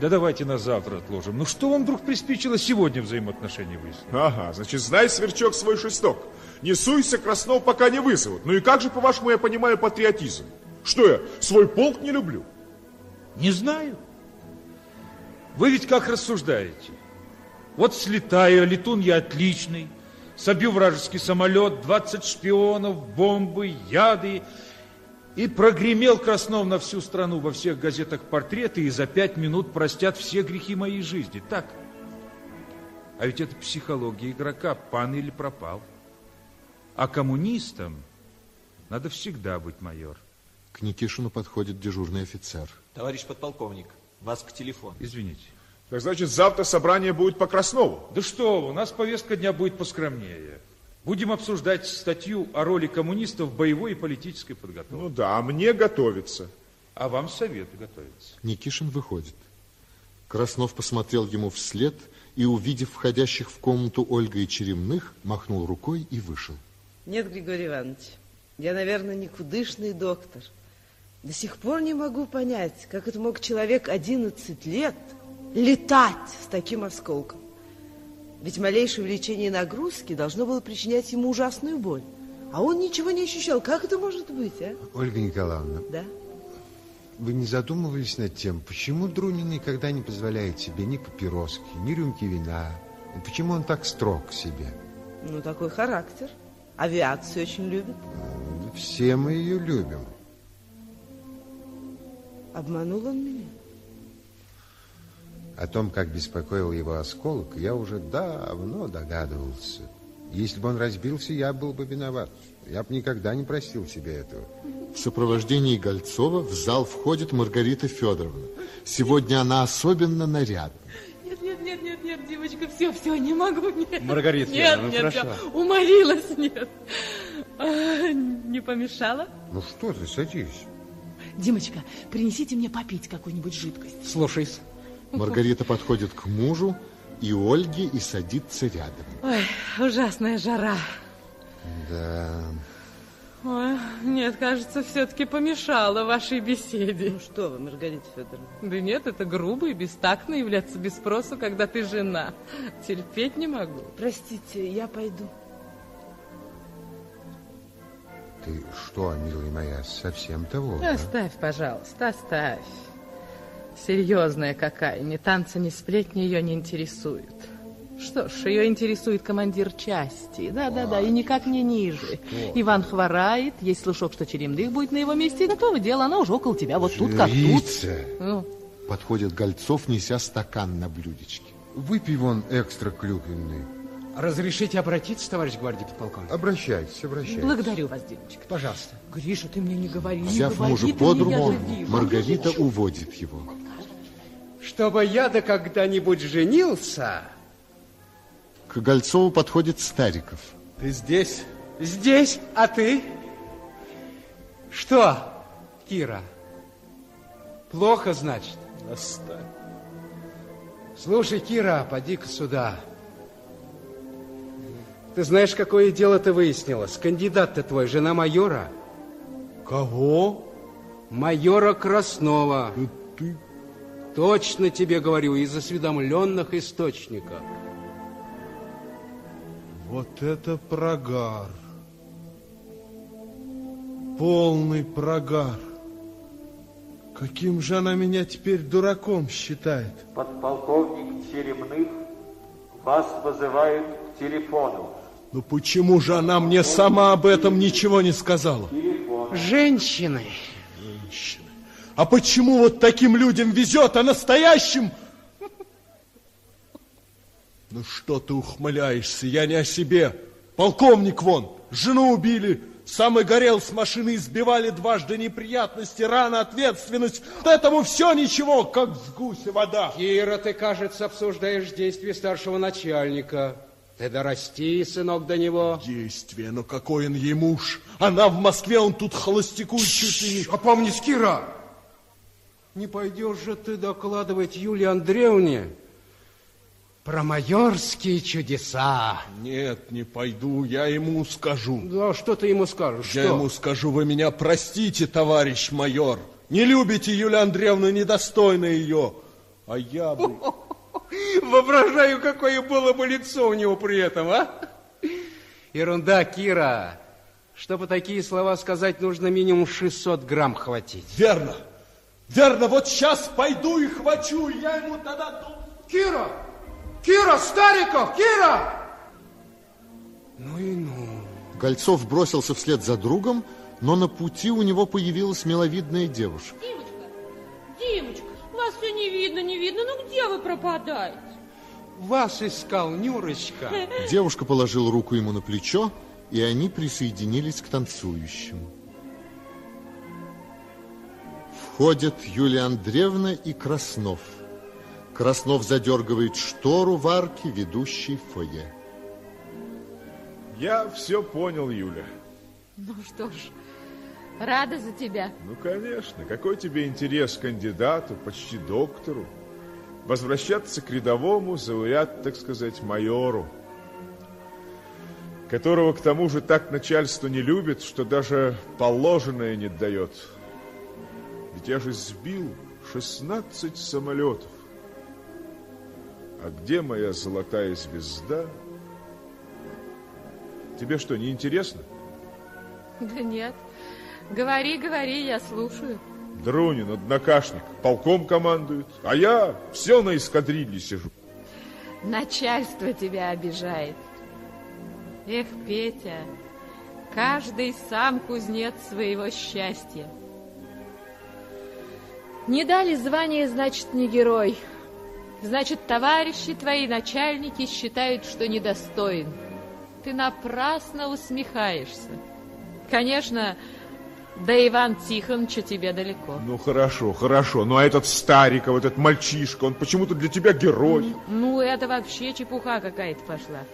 да давайте на завтра отложим. Ну что вам вдруг приспичило сегодня взаимоотношения выяснить?
Ага, значит, знай, сверчок, свой шесток. Не суйся, Краснов, пока не вызовут. Ну и как же, по-вашему, я понимаю патриотизм? Что я, свой полк не люблю?
Не знаю. Вы ведь как рассуждаете? Вот слетаю, а летун я отличный, собью вражеский самолет, 20 шпионов, бомбы, яды. И прогремел Краснов на всю страну, во всех газетах портреты, и за пять минут простят все грехи моей жизни. Так? А ведь это психология игрока, пан или пропал. А коммунистам надо всегда быть майор.
К Никишину подходит дежурный офицер.
Товарищ подполковник, вас к телефону.
Извините.
Так значит, завтра собрание будет по Краснову.
Да что у нас повестка дня будет поскромнее. Будем обсуждать статью о роли коммунистов в боевой и политической подготовке.
Ну да, а мне готовиться.
А вам совет готовиться.
Никишин выходит. Краснов посмотрел ему вслед и, увидев входящих в комнату Ольга и Черемных, махнул рукой и вышел.
Нет, Григорий Иванович, я, наверное, никудышный доктор. До сих пор не могу понять, как это мог человек 11 лет летать с таким осколком. Ведь малейшее увеличение нагрузки должно было причинять ему ужасную боль. А он ничего не ощущал. Как это может быть, а?
Ольга Николаевна,
Да?
вы не задумывались над тем, почему Друнин никогда не позволяет себе ни папироски, ни рюмки вина? И почему он так строг к себе?
Ну, такой характер. Авиацию очень любит.
Все мы ее любим.
Обманул он меня.
О том, как беспокоил его осколок, я уже давно догадывался. Если бы он разбился, я был бы виноват. Я бы никогда не простил себе этого.
В сопровождении Гольцова в зал входит Маргарита Федоровна. Сегодня она особенно нарядна.
Нет, нет, нет, нет, девочка, все, все, не могу, нет.
Маргарита
нет,
ну
нет,
хорошо.
я уморилась, нет. А, не помешала?
Ну что ты, садись.
Димочка, принесите мне попить какую-нибудь жидкость.
Слушаюсь.
Маргарита подходит к мужу и Ольге и садится рядом.
Ой, ужасная жара.
Да.
Ой, нет, кажется, все-таки помешала вашей беседе.
Ну что вы, Маргарита Федоровна?
Да нет, это грубо и бестактно являться без спроса, когда ты жена. Терпеть не могу.
Простите, я пойду.
Ты что, милая моя, совсем того? да?
Оставь, пожалуйста, оставь. Серьезная какая, ни танцы, ни сплетни ее не интересуют. Что ж, ее интересует командир части. Да-да-да, и никак не ниже. Иван хворает, есть слушок, что Черемдых будет на его месте, и готово дело, она уже около тебя, вот тут как тут.
Жрица.
Ну,
Подходит Гольцов, неся стакан на блюдечке.
Выпей вон экстра клюквенный.
Разрешите обратиться, товарищ гвардии подполковник?
Обращайтесь, обращайтесь.
благодарю вас, Димочка.
Пожалуйста.
Гриша, ты мне не говори, не
Взяв
говори
мужа под руку. Маргарита уводит его.
Чтобы я да когда-нибудь женился...
К Гольцову подходит Стариков.
Ты здесь?
Здесь, а ты? Что, Кира? Плохо, значит?
Оставь.
Слушай, Кира, поди-ка сюда. Ты знаешь, какое дело ты выяснилось? Кандидат-то твой, жена майора.
Кого?
Майора Краснова.
Ты...
Точно тебе говорю, из осведомленных источников.
Вот это прогар. Полный прогар. Каким же она меня теперь дураком считает?
Подполковник Черемных вас вызывает к телефону.
Ну почему же она мне сама об этом ничего не сказала?
Женщины.
Женщины. А почему вот таким людям везет, а настоящим... Ну что ты ухмыляешься? Я не о себе. Полковник вон, жену убили, сам и горел с машины, избивали дважды неприятности, рана, ответственность. Этому все ничего, как с гуся вода.
Кира, ты, кажется, обсуждаешь действия старшего начальника. Ты дорасти, сынок, до него.
Действие, но какой он ей муж. Она в Москве, он тут холостякует чуть ли не...
Опомнись, Кира! Не пойдешь же ты докладывать Юлии Андреевне про майорские чудеса.
Нет, не пойду, я ему скажу.
Да, что ты ему скажешь?
Я
что?
ему скажу, вы меня простите, товарищ майор. Не любите Юлию Андреевну, недостойно ее. А я бы...
Воображаю, какое было бы лицо у него при этом, а? Ерунда, Кира. Чтобы такие слова сказать, нужно минимум 600 грамм хватить.
Верно. Верно, вот сейчас пойду и хвачу, я ему тогда...
Кира! Кира, Стариков, Кира! Ну и ну.
Гольцов бросился вслед за другом, но на пути у него появилась миловидная девушка.
Димочка, вас все не видно, не видно. Ну где вы пропадаете?
Вас искал Нюрочка.
Девушка положила руку ему на плечо, и они присоединились к танцующим. Входят Юлия Андреевна и Краснов. Краснов задергивает штору в арке, ведущей в фойе.
Я все понял, Юля.
Ну что ж, рада за тебя.
Ну, конечно. Какой тебе интерес к кандидату, почти доктору? Возвращаться к рядовому, зауряд, так сказать, майору, которого, к тому же, так начальство не любит, что даже положенное не дает. Ведь я же сбил 16 самолетов. А где моя золотая звезда? Тебе что, не интересно?
Да нет. Говори, говори, я слушаю.
Друнин, однокашник, полком командует, а я все на эскадрилье сижу.
Начальство тебя обижает. Эх, Петя, каждый сам кузнец своего счастья. Не дали звание, значит, не герой. Значит, товарищи твои, начальники, считают, что недостоин. Ты напрасно усмехаешься. Конечно, до Иван Тихоновича тебе далеко.
Ну, хорошо, хорошо. Ну, а этот Стариков, этот мальчишка, он почему-то для тебя герой.
Ну, это вообще чепуха какая-то пошла.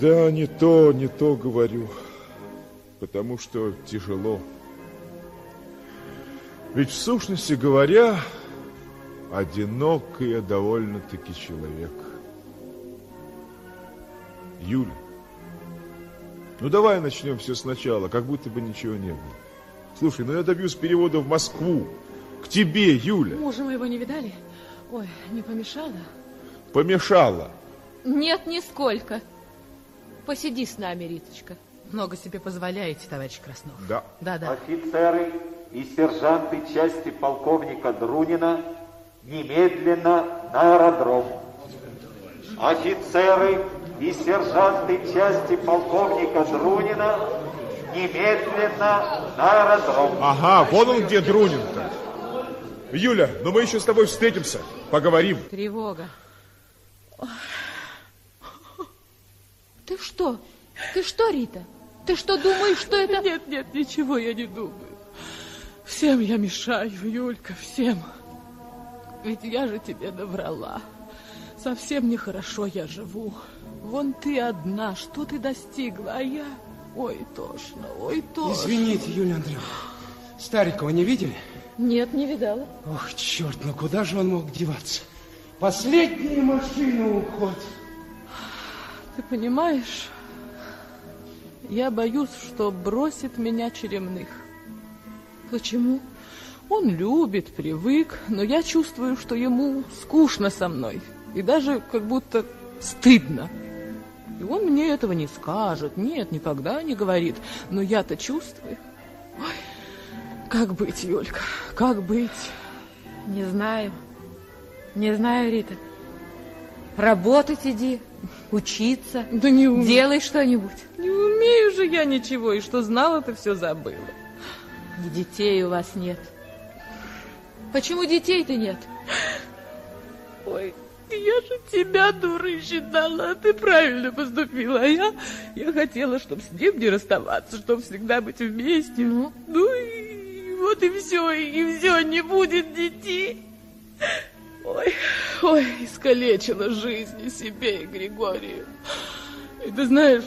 Да, не то, не то говорю. Потому что тяжело. Ведь в сущности говоря, одинокий я довольно-таки человек. Юля, ну давай начнем все сначала, как будто бы ничего не было. Слушай, ну я добьюсь перевода в Москву. К тебе, Юля.
Мужа моего не видали? Ой, не помешало?
Помешала.
Нет, нисколько. Посиди с нами, Риточка.
Много себе позволяете, товарищ Краснов.
Да.
Да, да.
Офицеры и сержанты части полковника Друнина немедленно на аэродром. Офицеры и сержанты части полковника Друнина немедленно на аэродром.
Ага, вон он где Друнин-то. Юля, ну мы еще с тобой встретимся, поговорим.
Тревога. Ты что? Ты что, Рита? Ты что думаешь, что это...
Нет, нет, ничего я не думаю. Всем я мешаю, Юлька, всем. Ведь я же тебе наврала. Совсем нехорошо я живу. Вон ты одна, что ты достигла, а я... Ой, тошно, ой, тошно.
Извините, Юлия Андреевна. Старикова не видели?
Нет, не видала.
Ох, черт, ну куда же он мог деваться? Последняя машина уходит.
Ты понимаешь, я боюсь, что бросит меня Черемных.
Почему?
Он любит, привык, но я чувствую, что ему скучно со мной. И даже как будто стыдно. И он мне этого не скажет. Нет, никогда не говорит. Но я-то чувствую. Ой, как быть, Юлька, как быть?
Не знаю. Не знаю, Рита. Работать иди, учиться.
Да не умею.
Делай что-нибудь.
Не умею же я ничего, и что знала, ты все забыла.
И детей у вас нет. Почему детей-то нет?
Ой, я же тебя, дурой, считала, а ты правильно поступила. А я, я хотела, чтобы с ним не расставаться, чтобы всегда быть вместе. Ну, ну и вот и все, и все, не будет детей. Ой, ой, искалечила жизнь себе, и Григорию. И ты знаешь,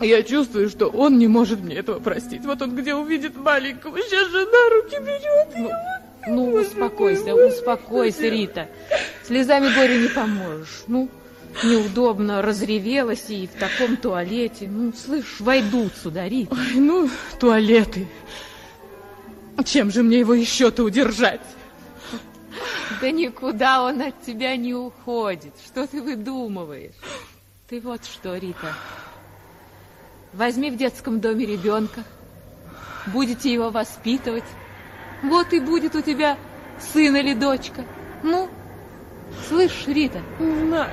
я чувствую, что он не может мне этого простить. Вот он где увидит маленького, сейчас же на руки берет.
Ну, ну успокойся, успокойся, Рита. Слезами горю не поможешь. Ну, неудобно, разревелась и в таком туалете. Ну, слышь, войдут сюда, Рита.
Ой, ну, туалеты. Чем же мне его еще-то удержать?
Да никуда он от тебя не уходит. Что ты выдумываешь? Ты вот что, Рита. Возьми в детском доме ребенка. Будете его воспитывать. Вот и будет у тебя сын или дочка. Ну, слышь, Рита?
Знаю.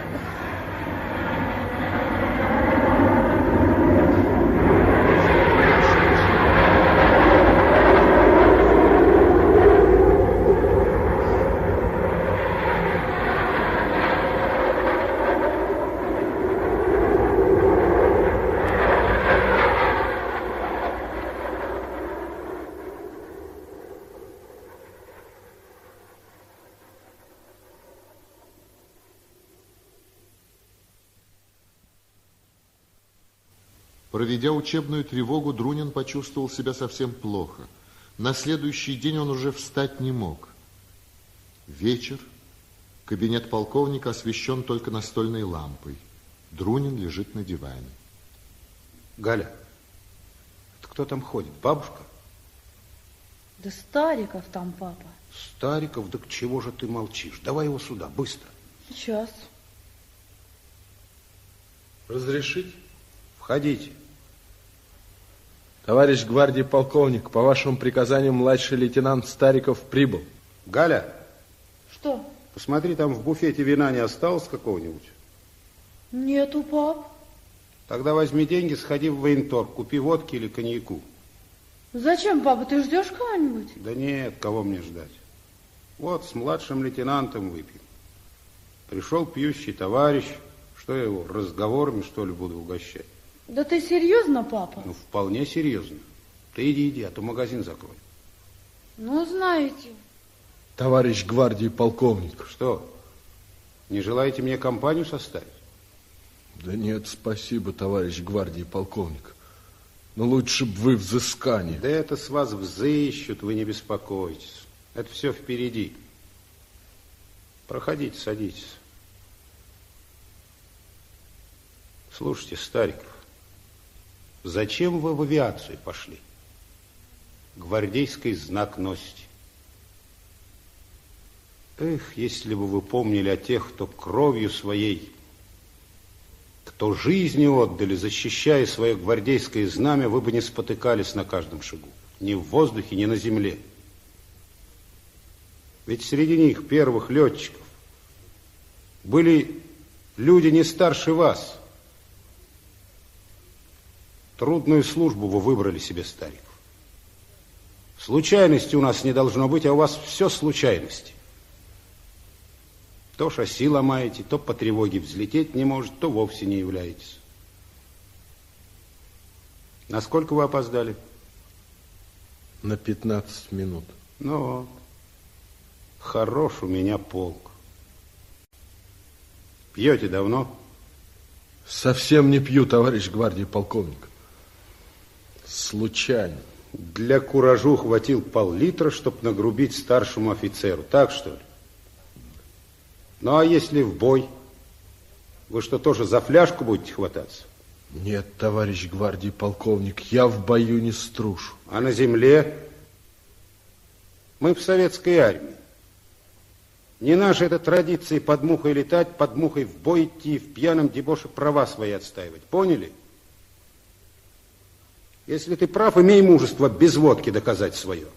Проведя учебную тревогу, Друнин почувствовал себя совсем плохо. На следующий день он уже встать не мог. Вечер. Кабинет полковника освещен только настольной лампой. Друнин лежит на диване.
Галя, это кто там ходит? Бабушка?
Да Стариков там, папа.
Стариков, да к чего же ты молчишь? Давай его сюда, быстро.
Сейчас.
Разрешить?
Входите.
Товарищ гвардии полковник, по вашему приказанию младший лейтенант Стариков прибыл.
Галя,
Что?
посмотри, там в буфете вина не осталось какого-нибудь?
Нету, пап.
Тогда возьми деньги, сходи в военторг, купи водки или коньяку.
Зачем, папа? Ты ждешь кого-нибудь?
Да нет, кого мне ждать. Вот с младшим лейтенантом выпьем. Пришел пьющий товарищ, что я его разговорами, что ли, буду угощать?
Да ты серьезно, папа?
Ну, вполне серьезно. Ты иди, иди, а то магазин закрой.
Ну, знаете.
Товарищ гвардии полковник.
Что, не желаете мне компанию составить?
Да нет, спасибо, товарищ гвардии полковник. Но лучше бы вы взыскание.
Да это с вас взыщут, вы не беспокойтесь. Это все впереди. Проходите, садитесь. Слушайте, Стариков, зачем вы в авиацию пошли? Гвардейский знак носите. Эх, если бы вы помнили о тех, кто кровью своей, кто жизнью отдали, защищая свое гвардейское знамя, вы бы не спотыкались на каждом шагу. Ни в воздухе, ни на земле. Ведь среди них, первых летчиков, были люди не старше вас. Трудную службу вы выбрали себе, Стариков. Случайности у нас не должно быть, а у вас все случайности. То шасси ломаете, то по тревоге взлететь не может, то вовсе не являетесь. Насколько вы опоздали?
На 15 минут.
Ну вот. Хорош у меня полк. Пьете давно?
Совсем не пью, товарищ гвардии полковник. Случайно.
Для куражу хватил пол-литра, чтобы нагрубить старшему офицеру. Так что ли? Ну, а если в бой? Вы что, тоже за фляжку будете хвататься?
Нет, товарищ гвардии полковник, я в бою не струшу.
А на земле? Мы в советской армии. Не наша это традиция под мухой летать, под мухой в бой идти, в пьяном дебоше права свои отстаивать. Поняли? Если ты прав, имей мужество без водки доказать свое.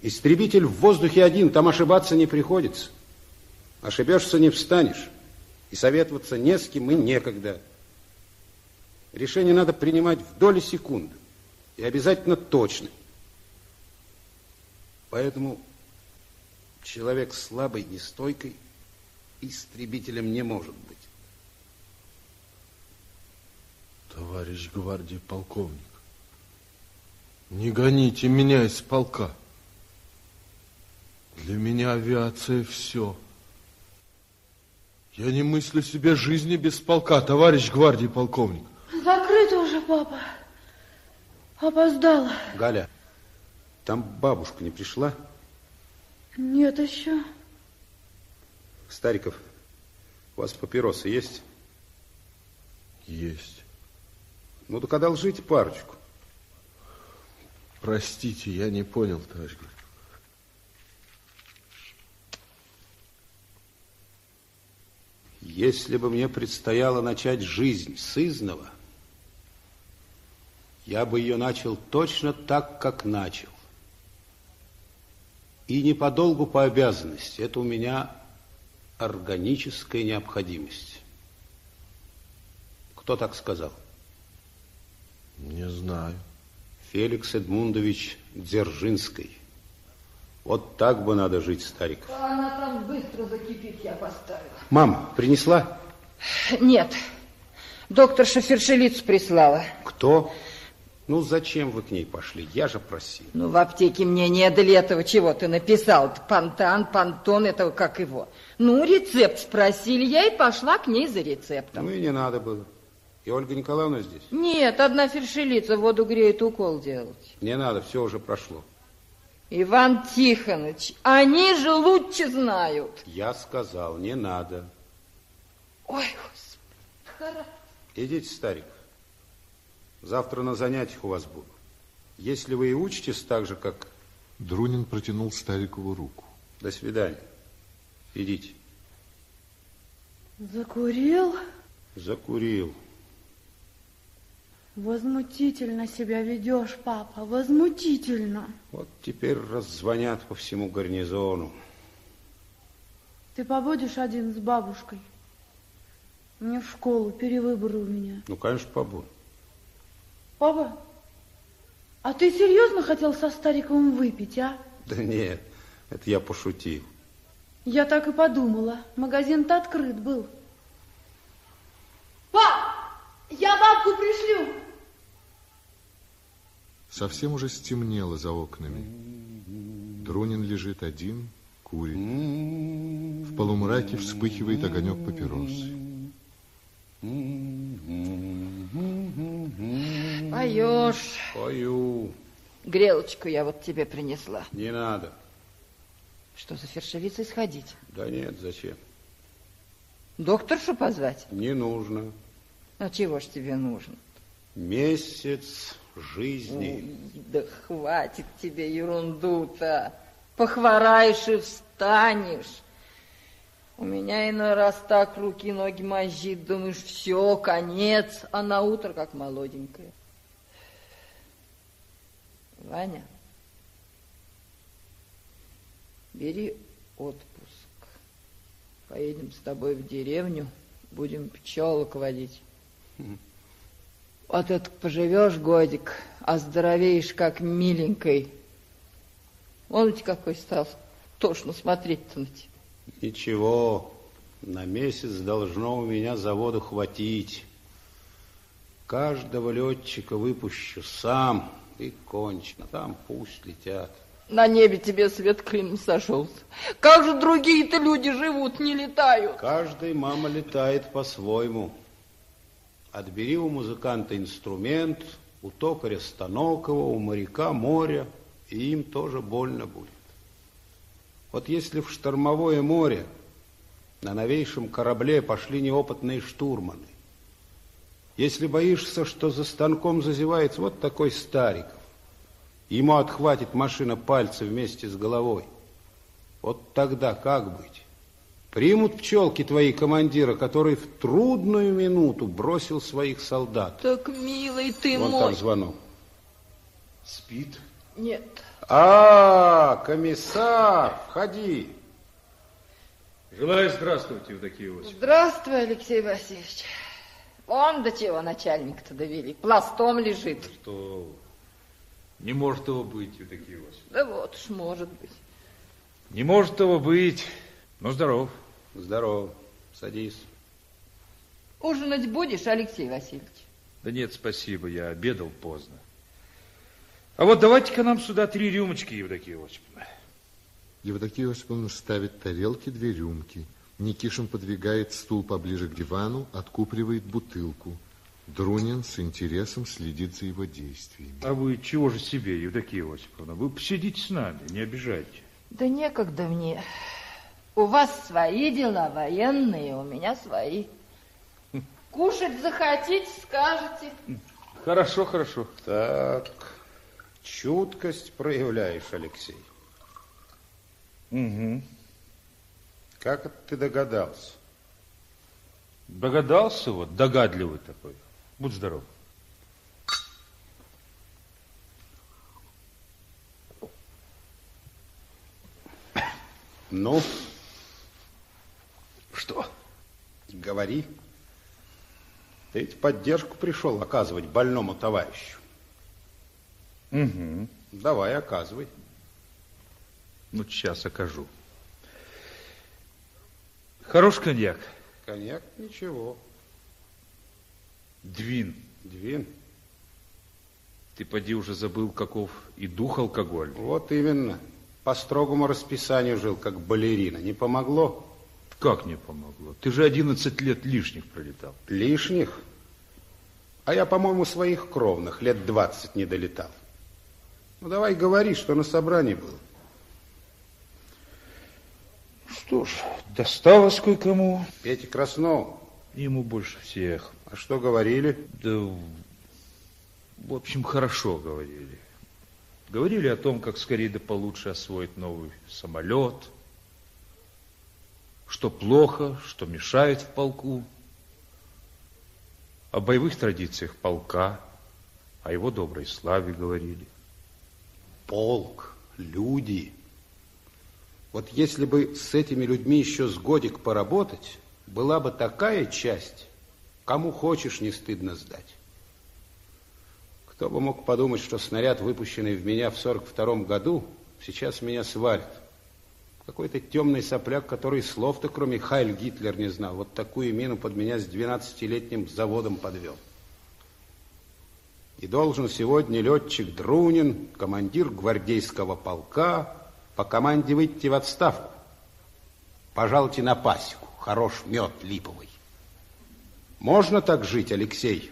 Истребитель в воздухе один, там ошибаться не приходится. Ошибешься, не встанешь. И советоваться не с кем и некогда. Решение надо принимать в доли секунды. И обязательно точно. Поэтому человек слабый, нестойкой истребителем не может быть.
Товарищ гвардии полковник, не гоните меня из полка. Для меня авиация все. Я не мыслю себе жизни без полка, товарищ гвардии полковник.
Закрыто уже, папа. Опоздала.
Галя, там бабушка не пришла?
Нет еще.
Стариков, у вас папиросы есть?
Есть.
Ну так одолжите парочку.
Простите, я не понял, товарищ гвардии.
Если бы мне предстояло начать жизнь с изного, я бы ее начал точно так, как начал. И не подолгу по обязанности. Это у меня органическая необходимость. Кто так сказал?
Не знаю.
Феликс Эдмундович Дзержинский. Вот так бы надо жить, старик.
Она там быстро закипит, я поставила.
Мама, принесла?
Нет. Доктор Шофершелиц прислала.
Кто? Ну, зачем вы к ней пошли? Я же просил.
Ну, в аптеке мне не для этого, чего ты написал. Пантан, пантон, этого как его. Ну, рецепт спросили, я и пошла к ней за рецептом.
Ну, и не надо было. И Ольга Николаевна здесь?
Нет, одна фершелица воду греет, укол делать.
Не надо, все уже прошло.
Иван Тихонович, они же лучше знают.
Я сказал, не надо.
Ой, Господи.
Идите, старик. Завтра на занятиях у вас буду. Если вы и учитесь так же, как...
Друнин протянул Старикову руку.
До свидания. Идите.
Закурил?
Закурил.
Возмутительно себя ведешь, папа, возмутительно.
Вот теперь раззвонят по всему гарнизону.
Ты побудешь один с бабушкой? Мне в школу, перевыборы у меня.
Ну, конечно, побуду.
Папа, а ты серьезно хотел со Стариковым выпить, а?
Да нет, это я пошутил.
Я так и подумала. Магазин-то открыт был. Пап, я бабку пришлю.
Совсем уже стемнело за окнами. Друнин лежит один, курит. В полумраке вспыхивает огонек папиросы.
Поешь.
Пою.
Грелочку я вот тебе принесла.
Не надо.
Что за фершевицей сходить?
Да нет, зачем?
Докторшу позвать?
Не нужно.
А чего ж тебе нужно?
Месяц жизни.
Да хватит тебе ерунду-то. Похвораешь и встанешь. У меня иной раз так руки ноги мозжит, думаешь, все, конец, а на утро как молоденькая. Ваня, бери отпуск. Поедем с тобой в деревню, будем пчелок водить. Вот это поживешь годик, оздоровеешь как миленькой. Он ведь какой стал, тошно смотреть-то на тебя.
Ничего, на месяц должно у меня завода хватить. Каждого летчика выпущу сам и кончено. Там пусть летят.
На небе тебе свет клином сошелся. Как же другие-то люди живут, не летают?
Каждый мама летает по-своему. Отбери у музыканта инструмент, у токаря станок его, у моряка море, и им тоже больно будет. Вот если в штормовое море на новейшем корабле пошли неопытные штурманы, если боишься, что за станком зазевается вот такой Стариков, ему отхватит машина пальцы вместе с головой, вот тогда как быть? Примут пчелки твои командира, который в трудную минуту бросил своих солдат.
Так, милый ты
Вон
мой.
там звонок. Спит?
Нет.
А, комиссар, входи.
Желаю здравствовать, Евдокия Иосифовна.
Здравствуй, Алексей Васильевич. Он до чего начальник-то довели. Пластом лежит.
Что не может его быть, Евдокия Иосифовна.
Да вот уж может быть.
Не может его быть. Ну, здоров.
Здоров. Садись.
Ужинать будешь, Алексей Васильевич?
Да нет, спасибо, я обедал поздно. А вот давайте-ка нам сюда три рюмочки, Евдокия Иосифовна.
Евдокия Осиповна ставит тарелки, две рюмки. Никишин подвигает стул поближе к дивану, откупривает бутылку. Друнин с интересом следит за его действиями.
А вы чего же себе, Евдокия Иосифовна? Вы посидите с нами, не обижайте.
Да некогда мне. У вас свои дела военные, у меня свои. Кушать захотите, скажете.
Хорошо, хорошо.
Так, чуткость проявляешь, Алексей.
Угу.
Как это ты догадался?
Догадался вот, догадливый такой. Будь здоров.
Ну?
Что?
Говори. Ты ведь поддержку пришел оказывать больному товарищу.
Угу.
Давай, оказывай.
Ну, сейчас окажу. Хорош коньяк?
Коньяк, ничего.
Двин.
Двин?
Ты поди уже забыл, каков и дух алкоголь.
Вот именно. По строгому расписанию жил, как балерина. Не помогло?
Как не помогло? Ты же 11 лет лишних пролетал.
Лишних? А я, по-моему, своих кровных лет 20 не долетал. Ну, давай говори, что на собрании было.
Что ж, досталось кое-кому.
Пете Краснову.
Ему больше всех.
А что говорили?
Да, в общем, хорошо говорили. Говорили о том, как скорее да получше освоить новый самолет, что плохо, что мешает в полку, о боевых традициях полка, о его доброй славе говорили.
Полк, люди. Вот если бы с этими людьми еще с годик поработать, была бы такая часть, кому хочешь, не стыдно сдать. Кто бы мог подумать, что снаряд, выпущенный в меня в 42 году, сейчас меня свалит. Какой-то темный сопляк, который слов-то, кроме Хайль Гитлер, не знал. Вот такую мину под меня с 12-летним заводом подвел. И должен сегодня летчик Друнин, командир гвардейского полка, по команде выйти в отставку. Пожалуйте на пасеку, хорош мед липовый. Можно так жить, Алексей?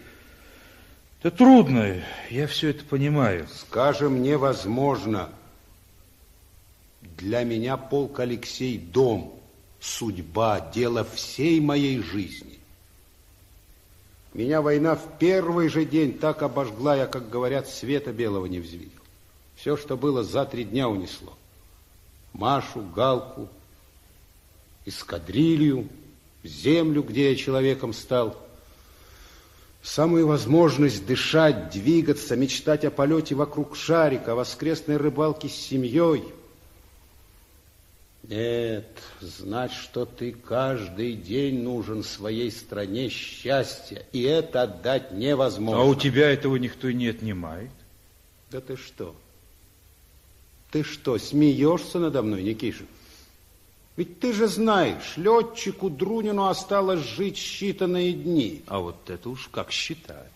Это трудно, я все это понимаю.
Скажем, невозможно. Для меня полк Алексей дом, судьба, дело всей моей жизни. Меня война в первый же день так обожгла, я, как говорят, света белого не взвидел. Все, что было, за три дня унесло. Машу, Галку, эскадрилью, землю, где я человеком стал. Самую возможность дышать, двигаться, мечтать о полете вокруг шарика, о воскресной рыбалке с семьей. Нет, знать, что ты каждый день нужен своей стране счастья, и это отдать невозможно.
А у тебя этого никто и не отнимает.
Да ты что? Ты что, смеешься надо мной, Никишин? Ведь ты же знаешь, летчику Друнину осталось жить считанные дни.
А вот это уж как считать.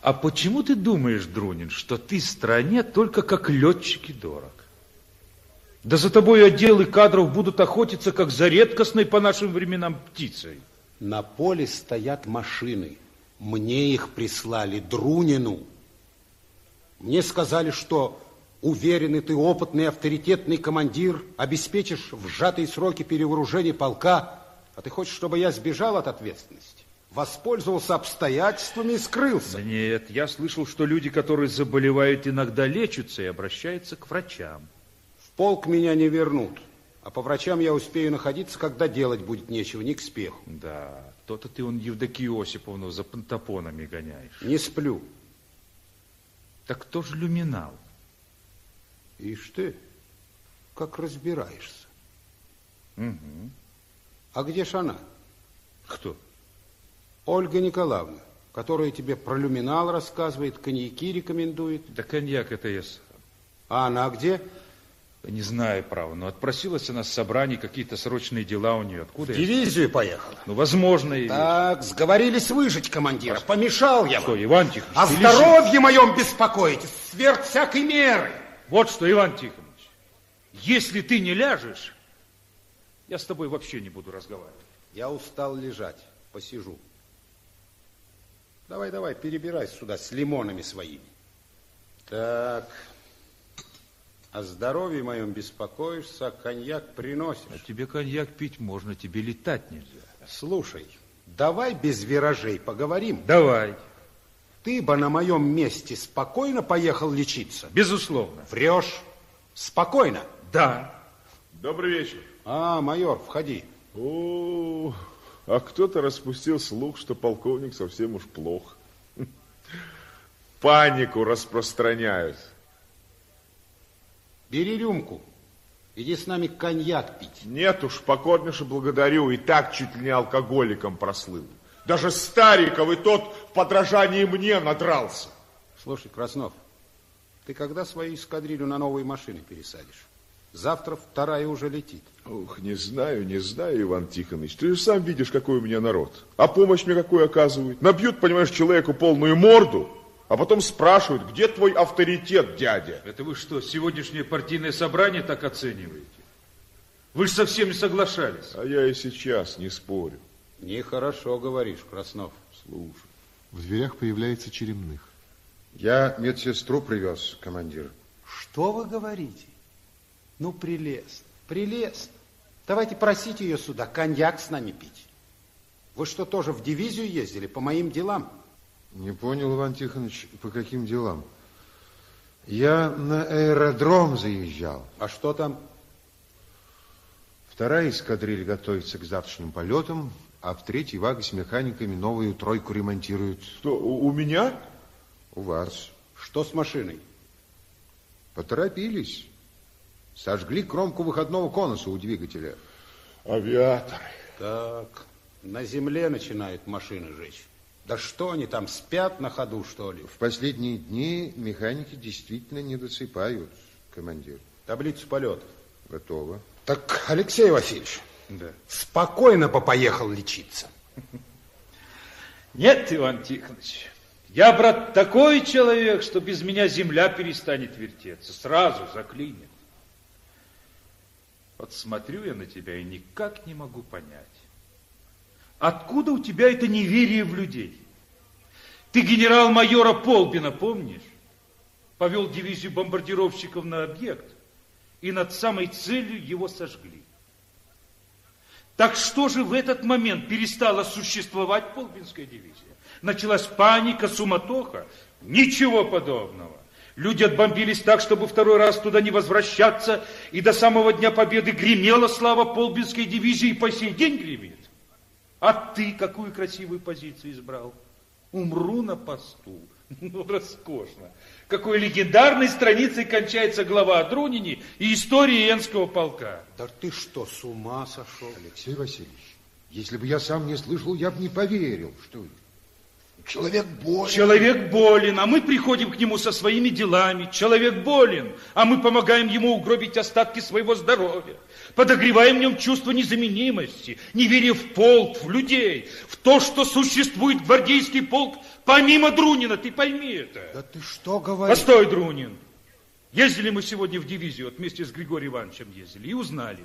А почему ты думаешь, Друнин, что ты стране только как летчики дорог? Да за тобой отделы кадров будут охотиться, как за редкостной по нашим временам птицей.
На поле стоят машины. Мне их прислали, Друнину. Мне сказали, что уверенный ты опытный авторитетный командир, обеспечишь в сжатые сроки перевооружения полка, а ты хочешь, чтобы я сбежал от ответственности? Воспользовался обстоятельствами и скрылся.
Да нет, я слышал, что люди, которые заболевают, иногда лечатся и обращаются к врачам.
Полк меня не вернут, а по врачам я успею находиться, когда делать будет нечего, не к спеху.
Да, то-то ты он Евдокию Осиповну за пантопонами гоняешь.
Не сплю.
Так кто же люминал?
Ишь ты, как разбираешься.
Угу.
А где ж она?
Кто?
Ольга Николаевна, которая тебе про люминал рассказывает, коньяки рекомендует.
Да коньяк это я сам.
А она где?
Не знаю, право, но отпросилась она с собраний, какие-то срочные дела у нее. Откуда?
В дивизию поехала.
Ну, возможно, и...
Так, сговорились выжить командира. Помешал я вам.
Что, Иван Тихонович,
О здоровье моем беспокоитесь, сверх всякой меры.
Вот что, Иван Тихонович, если ты не ляжешь, я с тобой вообще не буду разговаривать.
Я устал лежать, посижу. Давай, давай, перебирай сюда с лимонами своими. Так, о здоровье моем беспокоишься, а коньяк приносишь.
А тебе коньяк пить можно, тебе летать нельзя.
Слушай, давай без виражей поговорим.
Давай.
Ты бы на моем месте спокойно поехал лечиться?
Безусловно.
Врешь? Спокойно?
Да.
Добрый вечер.
А, майор, входи.
О, а кто-то распустил слух, что полковник совсем уж плох. Панику распространяют.
Бери рюмку. Иди с нами коньяк пить.
Нет уж, покорнейше благодарю, и так чуть ли не алкоголиком прослыл. Даже Стариков и тот в подражании мне надрался.
Слушай, Краснов, ты когда свою эскадрилью на новые машины пересадишь? Завтра вторая уже летит.
Ух, не знаю, не знаю, Иван Тихонович. Ты же сам видишь, какой у меня народ. А помощь мне какую оказывают? Набьют, понимаешь, человеку полную морду, а потом спрашивают, где твой авторитет, дядя?
Это вы что, сегодняшнее партийное собрание так оцениваете? Вы же совсем не соглашались.
А я и сейчас не спорю.
Нехорошо говоришь, Краснов.
Слушай.
В дверях появляется Черемных.
Я медсестру привез, командир.
Что вы говорите? Ну, прелестно, прелестно. Давайте просите ее сюда, коньяк с нами пить. Вы что, тоже в дивизию ездили по моим делам?
Не понял, Иван Тихонович, по каким делам? Я на аэродром заезжал.
А что там?
Вторая эскадриль готовится к завтрашним полетам, а в третьей Вага с механиками новую тройку ремонтируют.
Что, у, у меня?
У вас.
Что с машиной?
Поторопились. Сожгли кромку выходного конуса у двигателя.
Авиаторы.
Так, на земле начинают машины жечь. Да что они там, спят на ходу, что ли?
В последние дни механики действительно не досыпают, командир.
Таблицу полетов.
Готово.
Так, Алексей Васильевич,
Да.
спокойно бы поехал лечиться.
Нет, Иван Тихонович, я, брат, такой человек, что без меня земля перестанет вертеться, сразу заклинит. Вот смотрю я на тебя и никак не могу понять, откуда у тебя это неверие в людей? Ты генерал-майора Полбина помнишь? Повел дивизию бомбардировщиков на объект, и над самой целью его сожгли. Так что же в этот момент перестала существовать Полбинская дивизия? Началась паника, суматоха? Ничего подобного. Люди отбомбились так, чтобы второй раз туда не возвращаться, и до самого Дня Победы гремела слава Полбинской дивизии, и по сей день гремит. А ты какую красивую позицию избрал? Умру на посту. Ну, роскошно. Какой легендарной страницей кончается глава о Друнине и истории Энского полка.
Да ты что, с ума сошел? Алексей Васильевич, если бы я сам не слышал, я бы не поверил, что человек болен.
Человек болен, а мы приходим к нему со своими делами. Человек болен, а мы помогаем ему угробить остатки своего здоровья. Подогреваем в нем чувство незаменимости, неверие в полк, в людей, в то, что существует гвардейский полк помимо Друнина, ты пойми это.
Да ты что говоришь?
Постой, Друнин. Ездили мы сегодня в дивизию, вот вместе с Григорием Ивановичем ездили, и узнали.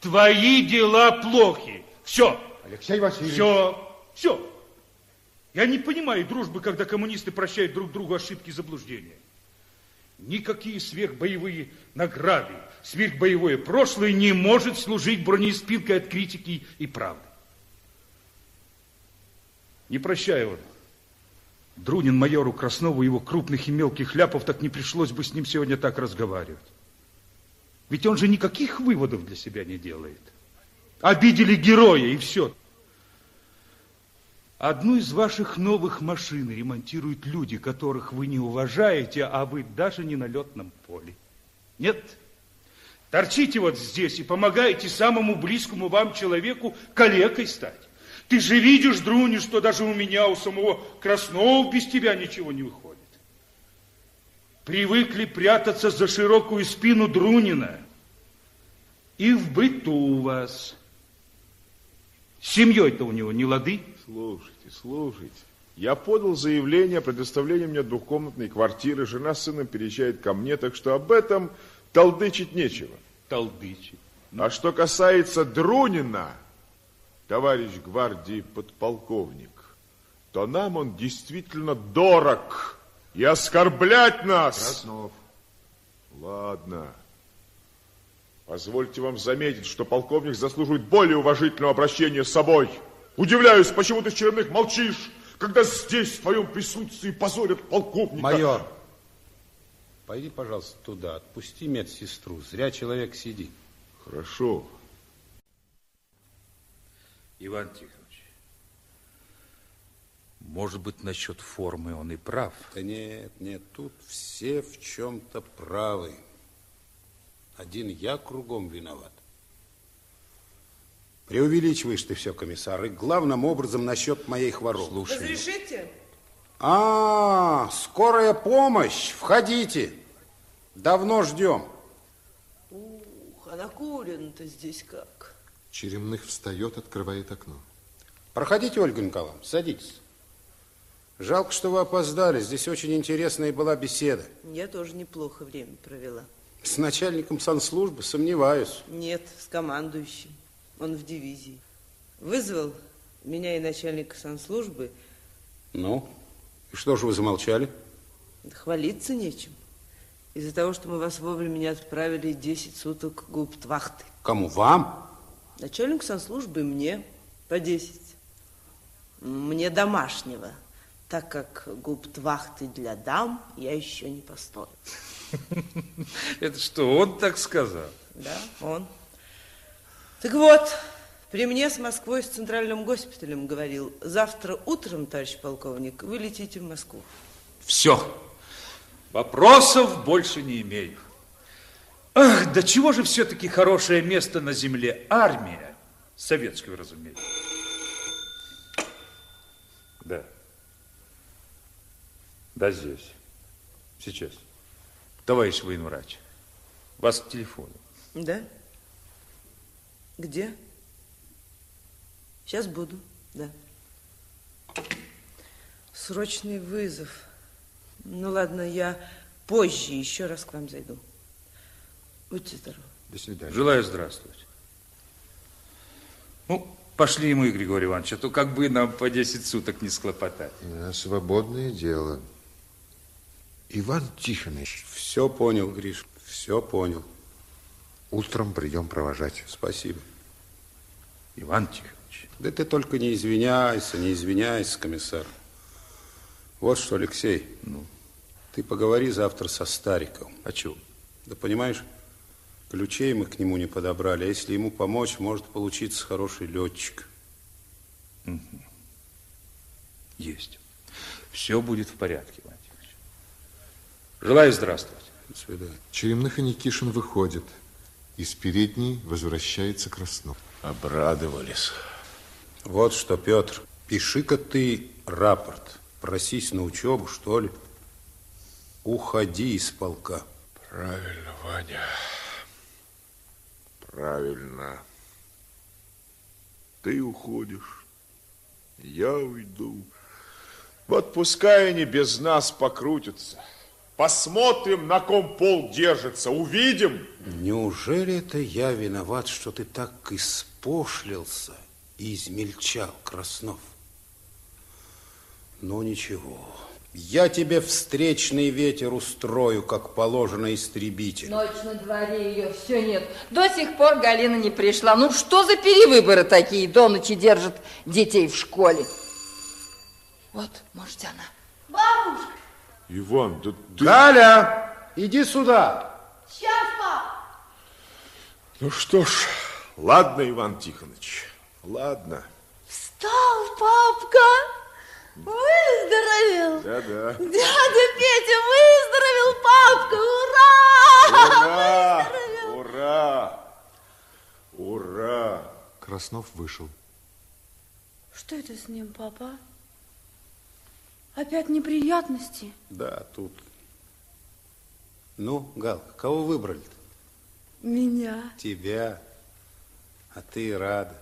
Твои дела плохи. Все.
Алексей Васильевич.
Все. Все. Я не понимаю дружбы, когда коммунисты прощают друг другу ошибки и заблуждения. Никакие сверхбоевые награды, сверхбоевое прошлое не может служить бронеспинкой от критики и правды. Не прощаю он. Друнин майору Краснову его крупных и мелких ляпов, так не пришлось бы с ним сегодня так разговаривать. Ведь он же никаких выводов для себя не делает. Обидели героя, и все. Одну из ваших новых машин ремонтируют люди, которых вы не уважаете, а вы даже не на летном поле. Нет? Торчите вот здесь и помогаете самому близкому вам человеку калекой стать. Ты же видишь, Друни, что даже у меня, у самого Краснова без тебя ничего не выходит. Привыкли прятаться за широкую спину Друнина. И в быту у вас. С семьей-то у него не лады.
Слушайте, слушайте. Я подал заявление о предоставлении мне двухкомнатной квартиры. Жена с сыном переезжает ко мне, так что об этом толдычить нечего.
Толдычить.
А что касается Друнина, товарищ гвардии подполковник, то нам он действительно дорог. И оскорблять нас...
Краснов.
Ладно. Позвольте вам заметить, что полковник заслуживает более уважительного обращения с собой. Удивляюсь, почему ты, Черных, молчишь, когда здесь, в твоем присутствии, позорят полковника.
Майор, пойди, пожалуйста, туда, отпусти медсестру. Зря человек сидит.
Хорошо.
Иван Тихонович, может быть, насчет формы он и прав.
Да нет, нет, тут все в чем-то правы. Один я кругом виноват. Преувеличиваешь ты все, комиссар, и главным образом насчет моей хворобы.
Слушай.
Разрешите?
А, скорая помощь, входите. Давно ждем.
Ух, а накурено-то здесь как.
Черемных встает, открывает окно.
Проходите, Ольга Николаевна, садитесь. Жалко, что вы опоздали. Здесь очень интересная была беседа.
Я тоже неплохо время провела.
С начальником санслужбы сомневаюсь.
Нет, с командующим. Он в дивизии. Вызвал меня и начальника санслужбы.
Ну, и что же вы замолчали?
Да хвалиться нечем. Из-за того, что мы вас вовремя не отправили 10 суток губтвахты.
Кому? Вам?
Начальник санслужбы и мне по 10. Мне домашнего, так как губтвахты для дам я еще не построил.
Это что, он так сказал?
Да, он. Так вот, при мне с Москвой, с центральным госпиталем говорил, завтра утром, товарищ полковник, вы летите в Москву.
Все. Вопросов больше не имею. Ах, да чего же все-таки хорошее место на земле? Армия. Советскую, разумеется. Да. Да, здесь. Сейчас. Товарищ военврач, вас к телефону.
Да? Где? Сейчас буду, да. Срочный вызов. Ну ладно, я позже еще раз к вам зайду. Будьте здоровы.
До свидания.
Желаю здравствовать. Ну, Пошли и мы, Григорий Иванович, а то как бы нам по 10 суток не склопотать.
Да, свободное дело. Иван Тихонович.
Все понял, Гриш, все понял.
Утром придем провожать.
Спасибо.
Иван Тихонович.
Да ты только не извиняйся, не извиняйся, комиссар. Вот что, Алексей,
ну,
ты поговори завтра со Стариковым.
О чем?
Да понимаешь, ключей мы к нему не подобрали, а если ему помочь, может получиться хороший летчик.
Угу. Есть. Все будет в порядке, Иван Тихонович. Желаю здравствовать.
До свидания.
Черемных и Никишин выходят. Из передней возвращается Краснов.
Обрадовались.
Вот что, Петр, пиши-ка ты рапорт. Просись на учебу, что ли. Уходи из полка.
Правильно, Ваня. Правильно. Ты уходишь, я уйду. Вот пускай они без нас покрутятся. Посмотрим, на ком пол держится, увидим.
Неужели это я виноват, что ты так испошлился и измельчал, Краснов? Ну, ничего. Я тебе встречный ветер устрою, как положено истребитель.
Ночь на дворе ее все нет. До сих пор Галина не пришла. Ну что за перевыборы такие? До ночи держат детей в школе. Вот, может, она.
Бабушка!
Иван, да ты...
Галя, иди сюда.
Сейчас, пап!
Ну что ж, ладно, Иван Тихонович, ладно.
Встал, папка! Выздоровел!
Да-да.
Дядя Петя выздоровел, папка! Ура!
Ура! Ура! Ура!
Краснов вышел.
Что это с ним, папа? Опять неприятности?
Да, тут. Ну, Галка, кого выбрали-то?
Меня.
Тебя. А ты рада.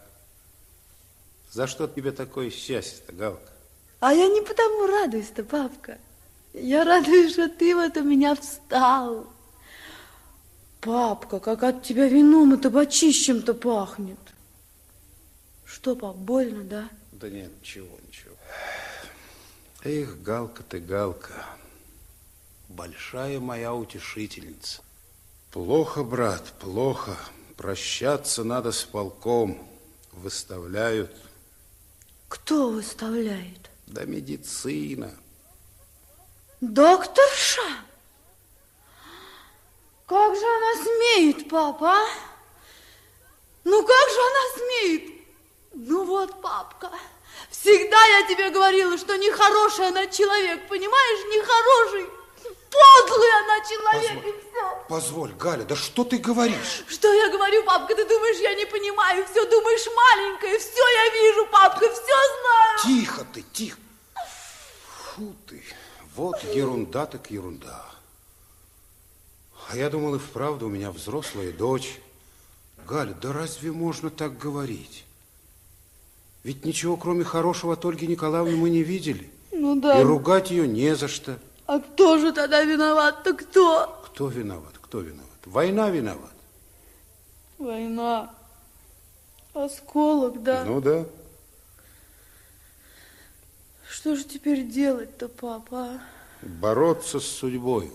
За что тебе такое счастье-то, Галка?
А я не потому радуюсь-то, папка. Я радуюсь, что ты вот у меня встал. Папка, как от тебя вином и табачищем-то пахнет. Что, пап, больно, да?
Да нет, ничего. Эх, Галка ты, Галка, большая моя утешительница. Плохо, брат, плохо. Прощаться надо с полком. Выставляют.
Кто выставляет?
Да медицина.
Докторша? Как же она смеет, папа? а? Ну как же она смеет? Ну вот, папка, всегда я тебе говорила, что нехороший она человек, понимаешь, нехороший. Подлый она человек, и все.
Позволь, Галя, да что ты говоришь?
Что я говорю, папка, ты думаешь, я не понимаю, все думаешь маленькое, все я вижу, папка, все знаю.
Тихо ты, тихо. Фу ты, вот ерунда так ерунда. А я думал, и вправду у меня взрослая дочь. Галя, да разве можно так говорить? Ведь ничего, кроме хорошего от Ольги Николаевны мы не видели.
Ну да.
И ругать ее не за что.
А кто же тогда виноват-то кто?
Кто виноват? Кто виноват? Война виноват.
Война. Осколок, да?
Ну да.
Что же теперь делать-то, папа? а?
Бороться с судьбою.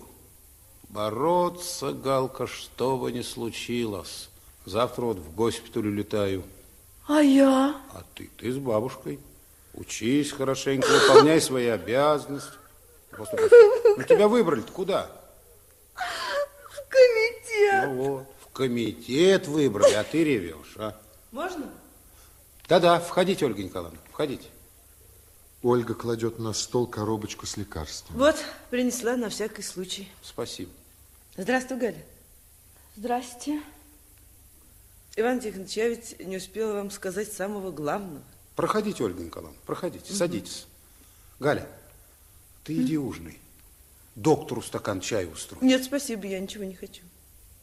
Бороться, Галка, что бы ни случилось. Завтра вот в госпиталь улетаю.
А я?
А ты, ты с бабушкой. Учись хорошенько, выполняй свои обязанности. Господи, ну тебя выбрали-то куда?
В комитет.
Ну вот, в комитет выбрали, а ты ревешь, а?
Можно?
Да-да, входите, Ольга Николаевна, входите.
Ольга кладет на стол коробочку с лекарствами.
Вот, принесла на всякий случай.
Спасибо.
Здравствуй, Галя.
Здрасте.
Иван Тихонович, я ведь не успела вам сказать самого главного.
Проходите, Ольга Николаевна, проходите, садитесь. Галя, ты иди ужинай. Доктору стакан чая устрой.
Нет, спасибо, я ничего не хочу.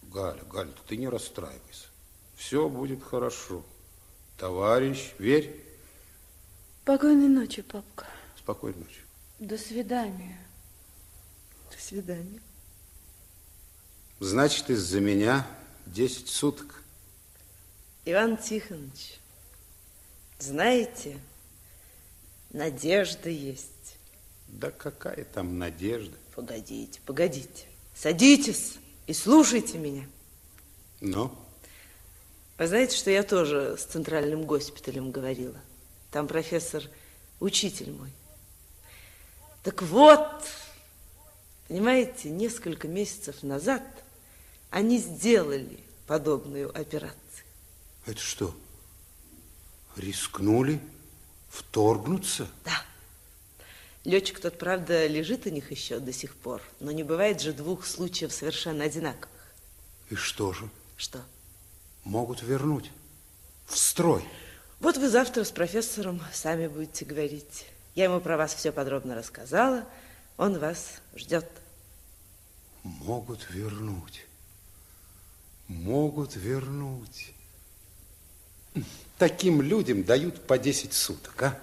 Галя, Галя, ты не расстраивайся. Все будет хорошо. Товарищ, верь.
Спокойной ночи, папка.
Спокойной ночи.
До свидания.
До свидания.
Значит, из-за меня 10 суток.
Иван Тихонович, Знаете, надежда есть.
Да какая там надежда?
Погодите, погодите. Садитесь и слушайте меня.
Ну?
Вы знаете, что я тоже с центральным госпиталем говорила? Там профессор, учитель мой. Так вот, понимаете, несколько месяцев назад они сделали подобную операцию.
Это что, рискнули вторгнуться?
Да. Летчик тот, правда, лежит у них еще до сих пор, но не бывает же двух случаев совершенно одинаковых.
И что же?
Что?
Могут вернуть в строй.
Вот вы завтра с профессором сами будете говорить. Я ему про вас все подробно рассказала. Он вас ждет.
Могут вернуть. Могут вернуть. Таким людям дают по 10 суток, а?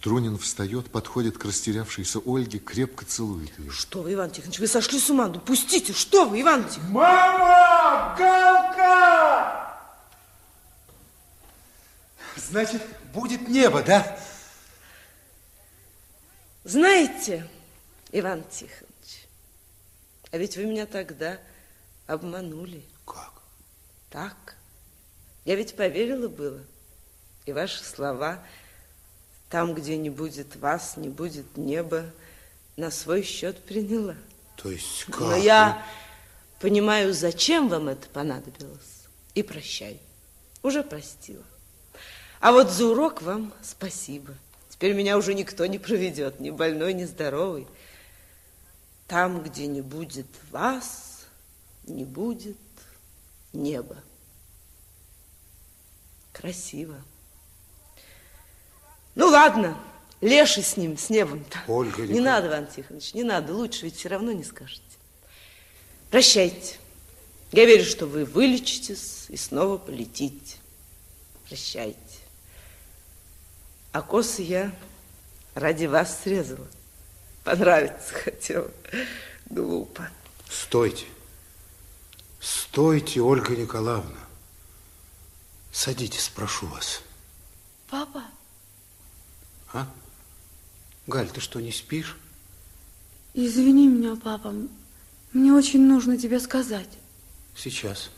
Трунин встает, подходит к растерявшейся Ольге, крепко целует ее.
Что вы, Иван Тихонович, вы сошли с ума? Ну, пустите, что вы, Иван Тихонович?
Мама! Галка! Значит, будет небо, да?
Знаете, Иван Тихонович, а ведь вы меня тогда обманули.
Как?
Так. Я ведь поверила было. И ваши слова, там, где не будет вас, не будет неба, на свой счет приняла.
То есть как?
Но я понимаю, зачем вам это понадобилось. И прощаю. Уже простила. А вот за урок вам спасибо. Теперь меня уже никто не проведет, ни больной, ни здоровый. Там, где не будет вас, не будет неба. Красиво. Ну, ладно, леший с ним, с небом-то.
Ольга
Не надо, Иван Тихонович, не надо. Лучше ведь все равно не скажете. Прощайте. Я верю, что вы вылечитесь и снова полетите. Прощайте. А косы я ради вас срезала. Понравится хотела. Глупо.
Стойте. Стойте, Ольга Николаевна. Садитесь, прошу вас.
Папа,
А? Галь, ты что, не спишь?
извини меня, папа. Мне очень нужно тебе сказать.
Сейчас.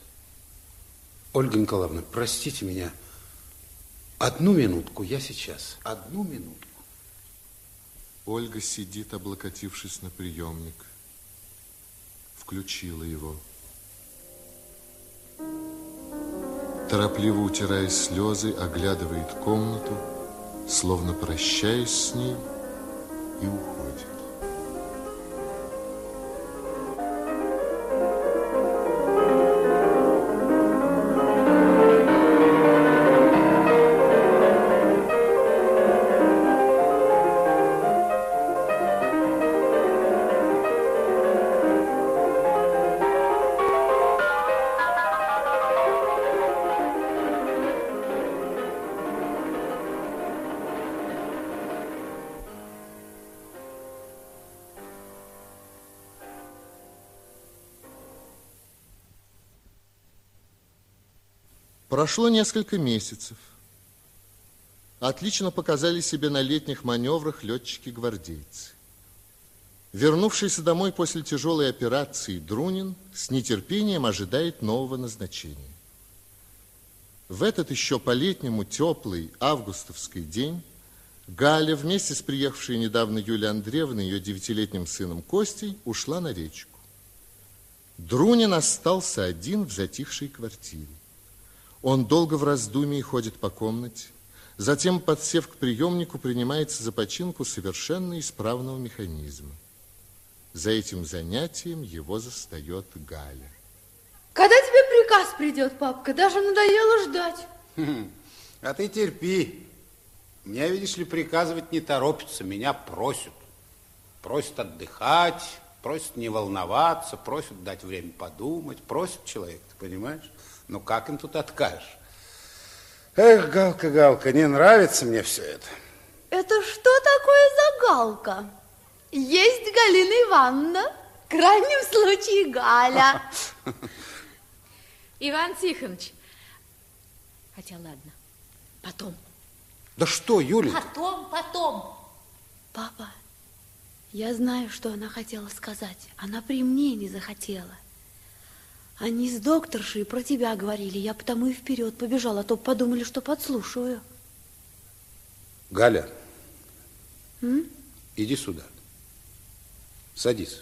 Ольга Николаевна, простите меня. Одну минутку, я сейчас. Одну минутку.
Ольга сидит, облокотившись на приемник. Включила его. Торопливо утирая слезы, оглядывает комнату, словно прощаясь с ней, и уходит. Прошло несколько месяцев. Отлично показали себе на летних маневрах летчики-гвардейцы. Вернувшийся домой после тяжелой операции Друнин с нетерпением ожидает нового назначения. В этот еще по-летнему теплый августовский день Галя вместе с приехавшей недавно Юлией Андреевной и ее девятилетним сыном Костей ушла на речку. Друнин остался один в затихшей квартире. Он долго в раздумии ходит по комнате, затем, подсев к приемнику, принимается за починку совершенно исправного механизма. За этим занятием его застает Галя.
Когда тебе приказ придет, папка? Даже надоело ждать.
Хм, А ты терпи. Меня, видишь ли, приказывать не торопится, меня просят. Просят отдыхать, просят не волноваться, просят дать время подумать, просят человек, ты понимаешь? Ну, как им тут откажешь? Эх, Галка, Галка, не нравится мне все это.
Это что такое за галка? Есть Галина Ивановна, в крайнем случае Галя.
Иван Тихонович. Хотя ладно, потом.
Да что, Юля?
Потом, потом. Папа, я знаю, что она хотела сказать. Она при мне не захотела. Они с докторшей про тебя говорили. Я потому и вперед побежала, а то подумали, что подслушиваю.
Галя,
М?
иди сюда. Садись.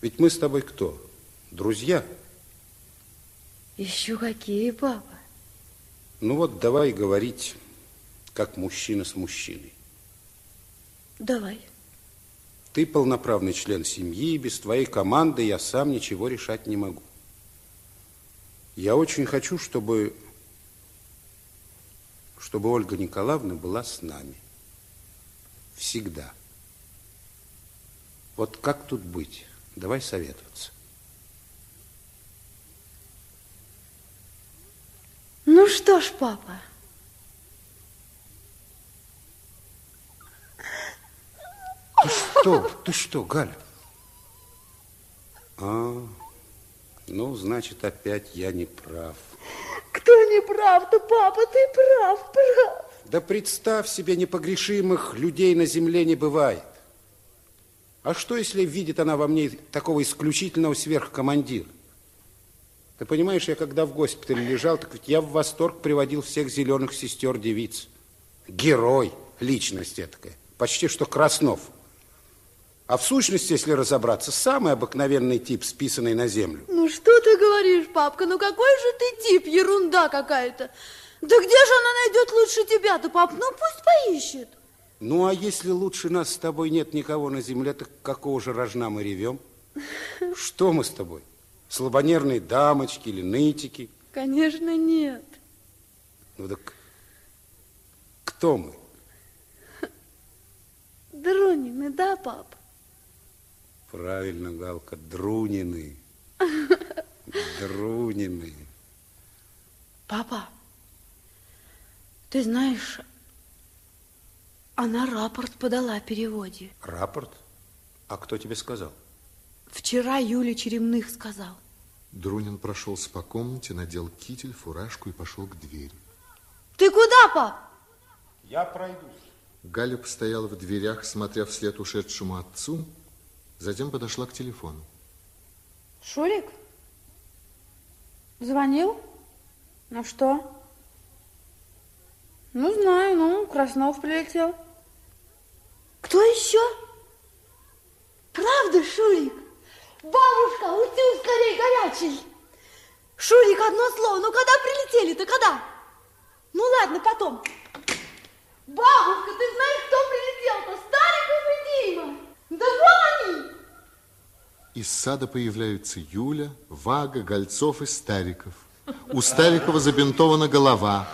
Ведь мы с тобой кто? Друзья?
Еще какие, папа?
Ну вот давай говорить, как мужчина с мужчиной.
Давай.
Ты полноправный член семьи, и без твоей команды я сам ничего решать не могу. Я очень хочу, чтобы, чтобы Ольга Николаевна была с нами. Всегда. Вот как тут быть? Давай советоваться.
Ну что ж, папа,
Ты что? Ты что, Галя? А, ну, значит, опять я не прав.
кто не прав-то, папа, ты прав, прав.
Да представь себе, непогрешимых людей на земле не бывает. А что, если видит она во мне такого исключительного сверхкомандира? Ты понимаешь, я когда в госпитале лежал, так ведь я в восторг приводил всех зеленых сестер-девиц. Герой, личность такая, почти что Краснов. А в сущности, если разобраться, самый обыкновенный тип, списанный на землю.
Ну что ты говоришь, папка, ну какой же ты тип, ерунда какая-то. Да где же она найдет лучше тебя-то, пап? Ну пусть поищет.
Ну, а если лучше нас с тобой нет никого на земле, так какого же рожна мы ревем? Что мы с тобой? Слабонервные дамочки или нытики?
Конечно, нет.
Ну так кто мы?
Дронины, да, пап?
Правильно, Галка, Друнины. Друнины.
Папа, ты знаешь, она рапорт подала о переводе.
Рапорт? А кто тебе сказал?
Вчера Юля Черемных сказал.
Друнин прошелся по комнате, надел китель, фуражку и пошел к двери.
Ты куда, пап?
Я пройдусь.
Галя постояла в дверях, смотря вслед ушедшему отцу, затем подошла к телефону.
Шурик? Звонил? Ну что? Ну, знаю, ну, Краснов прилетел. Кто еще? Правда, Шурик? Бабушка, утюг скорее горячий. Шурик, одно слово, ну когда прилетели-то, когда? Ну ладно, потом. Бабушка, ты знаешь, кто прилетел-то? Стариков и Дима. Да вон они.
Из сада появляются Юля, Вага, Гольцов и Стариков. У Старикова забинтована голова.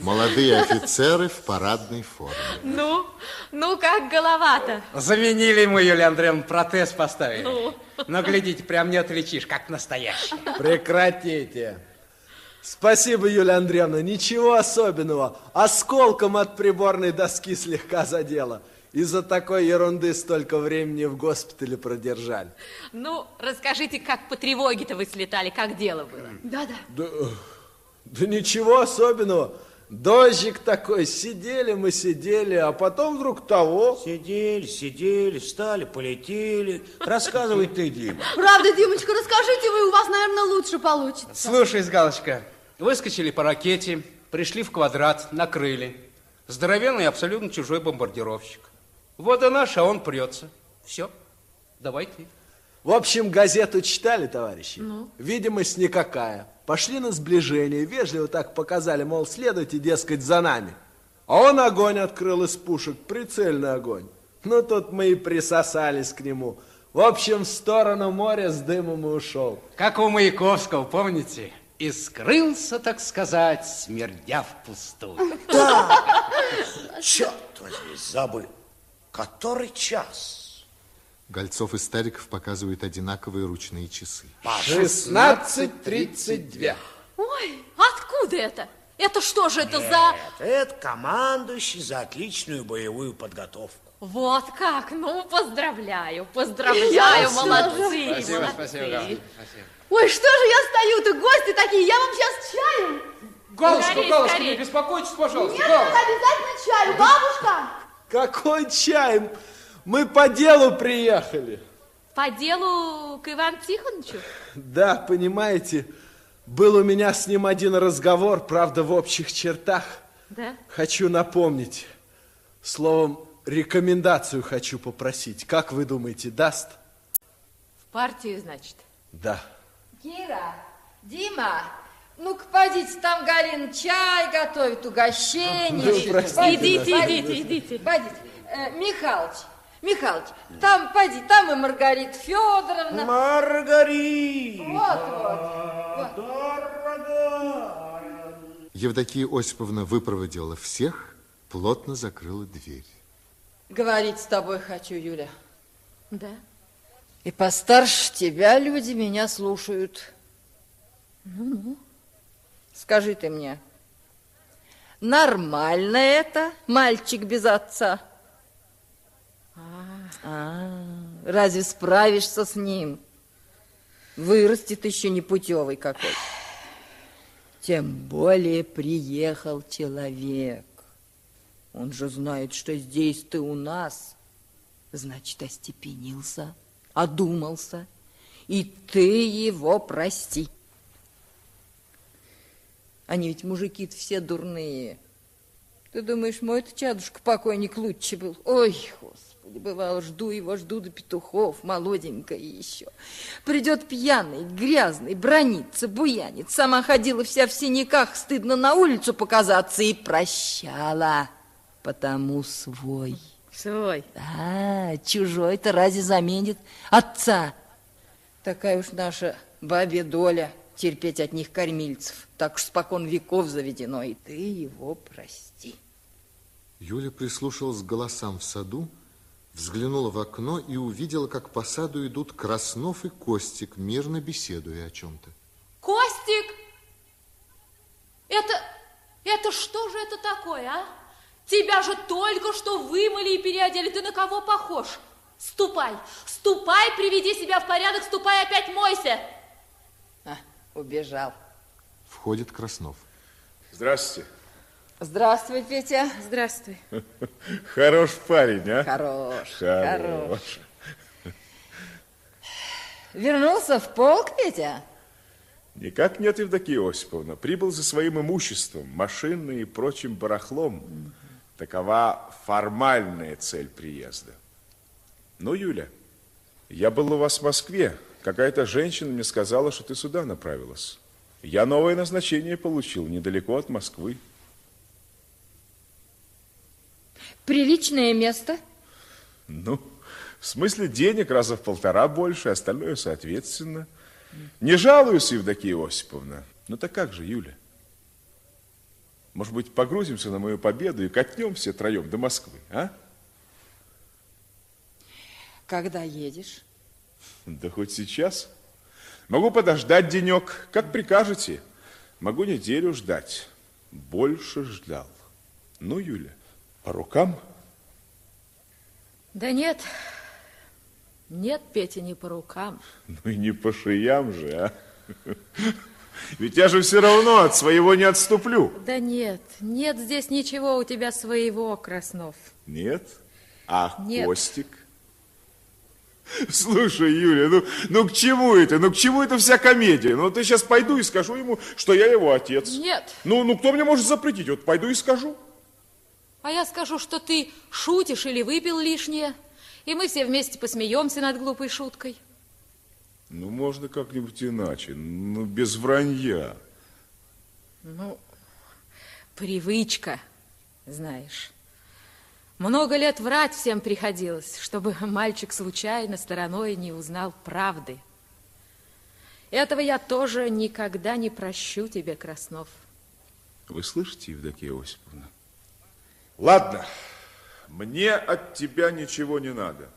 Молодые офицеры в парадной форме.
Ну, ну как голова-то?
Заменили ему, Юлия Андреевна, протез поставили.
Ну.
Но глядите, прям не отличишь, как настоящий.
Прекратите. Спасибо, Юлия Андреевна, ничего особенного. Осколком от приборной доски слегка задело. Из-за такой ерунды столько времени в госпитале продержали.
Ну, расскажите, как по тревоге-то вы слетали, как дело было?
Да-да.
Да, да ничего особенного. Дождик такой, сидели мы, сидели, а потом вдруг того.
Сидели, сидели, встали, полетели. Рассказывай ты, Дима.
Правда, Димочка, расскажите вы, у вас, наверное, лучше получится.
Слушай, Галочка, выскочили по ракете, пришли в квадрат, накрыли. Здоровенный, абсолютно чужой бомбардировщик. Вот и наш, а он прется. Все, давай ты.
В общем, газету читали, товарищи?
Ну?
Видимость никакая. Пошли на сближение, вежливо так показали, мол, следуйте, дескать, за нами. А он огонь открыл из пушек, прицельный огонь. Ну, тут мы и присосались к нему. В общем, в сторону моря с дымом и ушел.
Как у Маяковского, помните? И скрылся, так сказать, смердя впустую.
Да! Черт возьми, забыл. Который час?
Гольцов и Стариков показывают одинаковые ручные часы.
16.32.
Ой, откуда это? Это что же это за...
Нет, это командующий за отличную боевую подготовку.
Вот как? Ну, поздравляю, поздравляю, молодцы?
Спасибо,
молодцы.
спасибо, Галя, спасибо.
Ой, что же я стою-то, гости такие, я вам сейчас чаю.
Галочка,
Скорей,
не беспокойтесь, пожалуйста,
Нет,
Галочка.
обязательно чаю, бабушка!
Какой чай? Мы по делу приехали.
По делу к Ивану Тихоновичу?
Да, понимаете, был у меня с ним один разговор, правда, в общих чертах.
Да.
Хочу напомнить. Словом, рекомендацию хочу попросить. Как вы думаете, даст?
В партию, значит.
Да.
Кира, Дима, ну-ка, подите, там Галина чай готовит, угощение.
Ну, простите,
Подите,
да.
подите,
идите.
Подите. Э, Михалыч, Михалыч, там, поди, там и Маргарита Федоровна.
Маргарита!
Вот, вот.
Евдокия Осиповна выпроводила всех, плотно закрыла дверь.
Говорить с тобой хочу, Юля.
Да.
И постарше тебя люди меня слушают.
Ну-ну.
Скажи ты мне, нормально это, мальчик без отца? А, разве справишься с ним? Вырастет еще непутевый какой. Тем более приехал человек. Он же знает, что здесь ты у нас. Значит, остепенился, одумался. И ты его прости. Они ведь мужики-то все дурные. Ты думаешь, мой-то чадушка покойник лучше был? Ой, господи, бывало, жду его, жду до петухов, молоденькая еще. Придет пьяный, грязный, бронится, буянит. Сама ходила вся в синяках, стыдно на улицу показаться и прощала, потому свой.
Свой.
Да, чужой-то разве заменит отца? Такая уж наша бабья доля терпеть от них кормильцев. Так уж спокон веков заведено, и ты его прости.
Юля прислушалась к голосам в саду, взглянула в окно и увидела, как по саду идут Краснов и Костик, мирно беседуя о чем-то.
Костик! Это, это что же это такое, а? Тебя же только что вымыли и переодели. Ты на кого похож? Ступай, ступай, приведи себя в порядок, ступай, опять мойся.
Убежал.
Входит Краснов.
Здравствуйте.
Здравствуй, Петя.
Здравствуй.
Хорош парень, а?
Хорош,
Хорош.
Вернулся в полк, Петя?
Никак нет, Евдокия Осиповна. Прибыл за своим имуществом, машиной и прочим барахлом. Такова формальная цель приезда. Ну, Юля, я был у вас в Москве. Какая-то женщина мне сказала, что ты сюда направилась. Я новое назначение получил, недалеко от Москвы.
Приличное место?
Ну, в смысле денег раза в полтора больше, остальное соответственно. Не жалуюсь, Евдокия Осиповна. Ну так как же, Юля? Может быть, погрузимся на мою победу и катнем все троем до Москвы, а?
Когда едешь?
Да хоть сейчас. Могу подождать денек, как прикажете. Могу неделю ждать. Больше ждал. Ну, Юля, по рукам?
Да нет, нет, Петя, не по рукам.
Ну и не по шиям же, а? Ведь я же все равно от своего не отступлю.
Да нет, нет здесь ничего у тебя своего, Краснов.
Нет? А
Нет.
Костик? Слушай, Юля, ну, ну к чему это? Ну к чему это вся комедия? Ну я сейчас пойду и скажу ему, что я его отец.
Нет.
Ну, ну кто мне может запретить? Вот пойду и скажу.
А я скажу, что ты шутишь или выпил лишнее, и мы все вместе посмеемся над глупой шуткой.
Ну, можно как-нибудь иначе, ну, без вранья.
Ну, привычка, знаешь. Много лет врать всем приходилось, чтобы мальчик случайно стороной не узнал правды. Этого я тоже никогда не прощу тебе, Краснов.
Вы слышите, Евдокия Осиповна? Ладно, мне от тебя ничего не надо.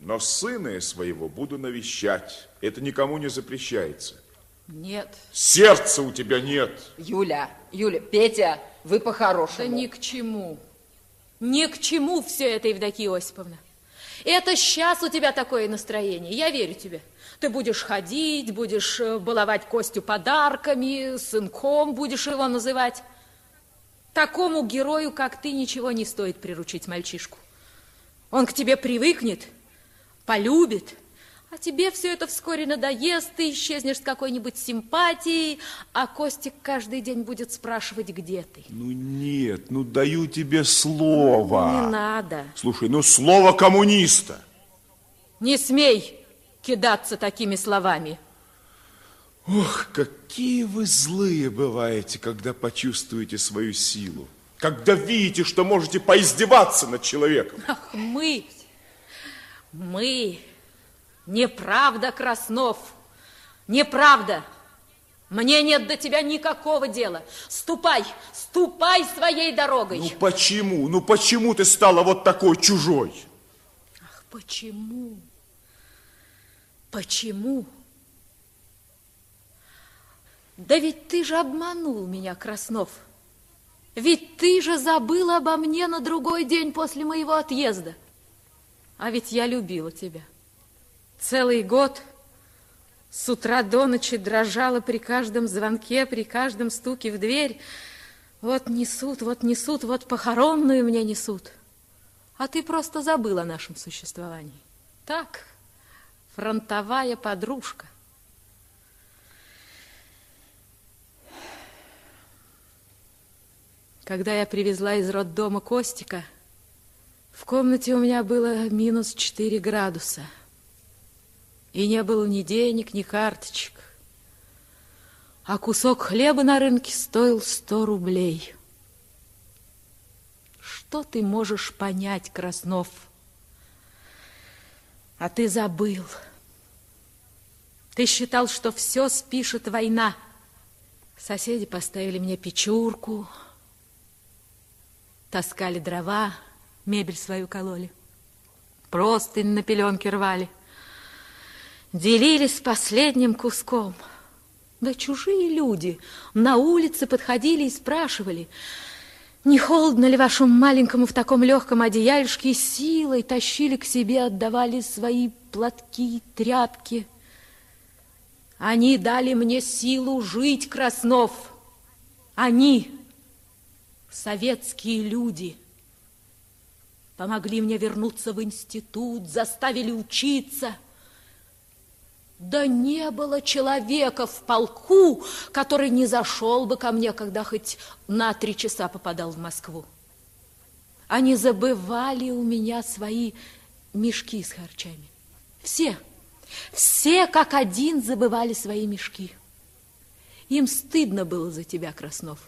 Но сына я своего буду навещать. Это никому не запрещается.
Нет.
Сердца у тебя нет.
Юля, Юля, Петя, вы по-хорошему.
Да ни к чему. Ни к чему все это, Евдокия Осиповна. Это сейчас у тебя такое настроение, я верю тебе. Ты будешь ходить, будешь э, баловать Костю подарками, сынком будешь его называть. Такому герою, как ты, ничего не стоит приручить мальчишку. Он к тебе привыкнет, полюбит, а тебе все это вскоре надоест, ты исчезнешь с какой-нибудь симпатией, а Костик каждый день будет спрашивать, где ты.
Ну нет, ну даю тебе слово.
Не надо.
Слушай, ну слово коммуниста.
Не смей кидаться такими словами.
Ох, какие вы злые бываете, когда почувствуете свою силу. Когда видите, что можете поиздеваться над человеком.
Ах, мы, мы, неправда, Краснов, неправда. Мне нет до тебя никакого дела. Ступай, ступай своей дорогой.
Ну почему, ну почему ты стала вот такой чужой?
Ах, почему? Почему? Да ведь ты же обманул меня, Краснов. Ведь ты же забыл обо мне на другой день после моего отъезда. А ведь я любила тебя. Целый год с утра до ночи дрожала при каждом звонке, при каждом стуке в дверь. Вот несут, вот несут, вот похоронную мне несут. А ты просто забыл о нашем существовании. Так, фронтовая подружка. Когда я привезла из роддома Костика, в комнате у меня было минус 4 градуса. И не было ни денег, ни карточек. А кусок хлеба на рынке стоил 100 рублей. Что ты можешь понять, Краснов? А ты забыл. Ты считал, что все спишет война. Соседи поставили мне печурку, таскали дрова, мебель свою кололи, простынь на пеленке рвали, делились последним куском. Да чужие люди на улице подходили и спрашивали, не холодно ли вашему маленькому в таком легком одеяльшке, силой тащили к себе, отдавали свои платки, тряпки. Они дали мне силу жить, Краснов. Они советские люди помогли мне вернуться в институт, заставили учиться. Да не было человека в полку, который не зашел бы ко мне, когда хоть на три часа попадал в Москву. Они забывали у меня свои мешки с харчами. Все, все как один забывали свои мешки. Им стыдно было за тебя, Краснов.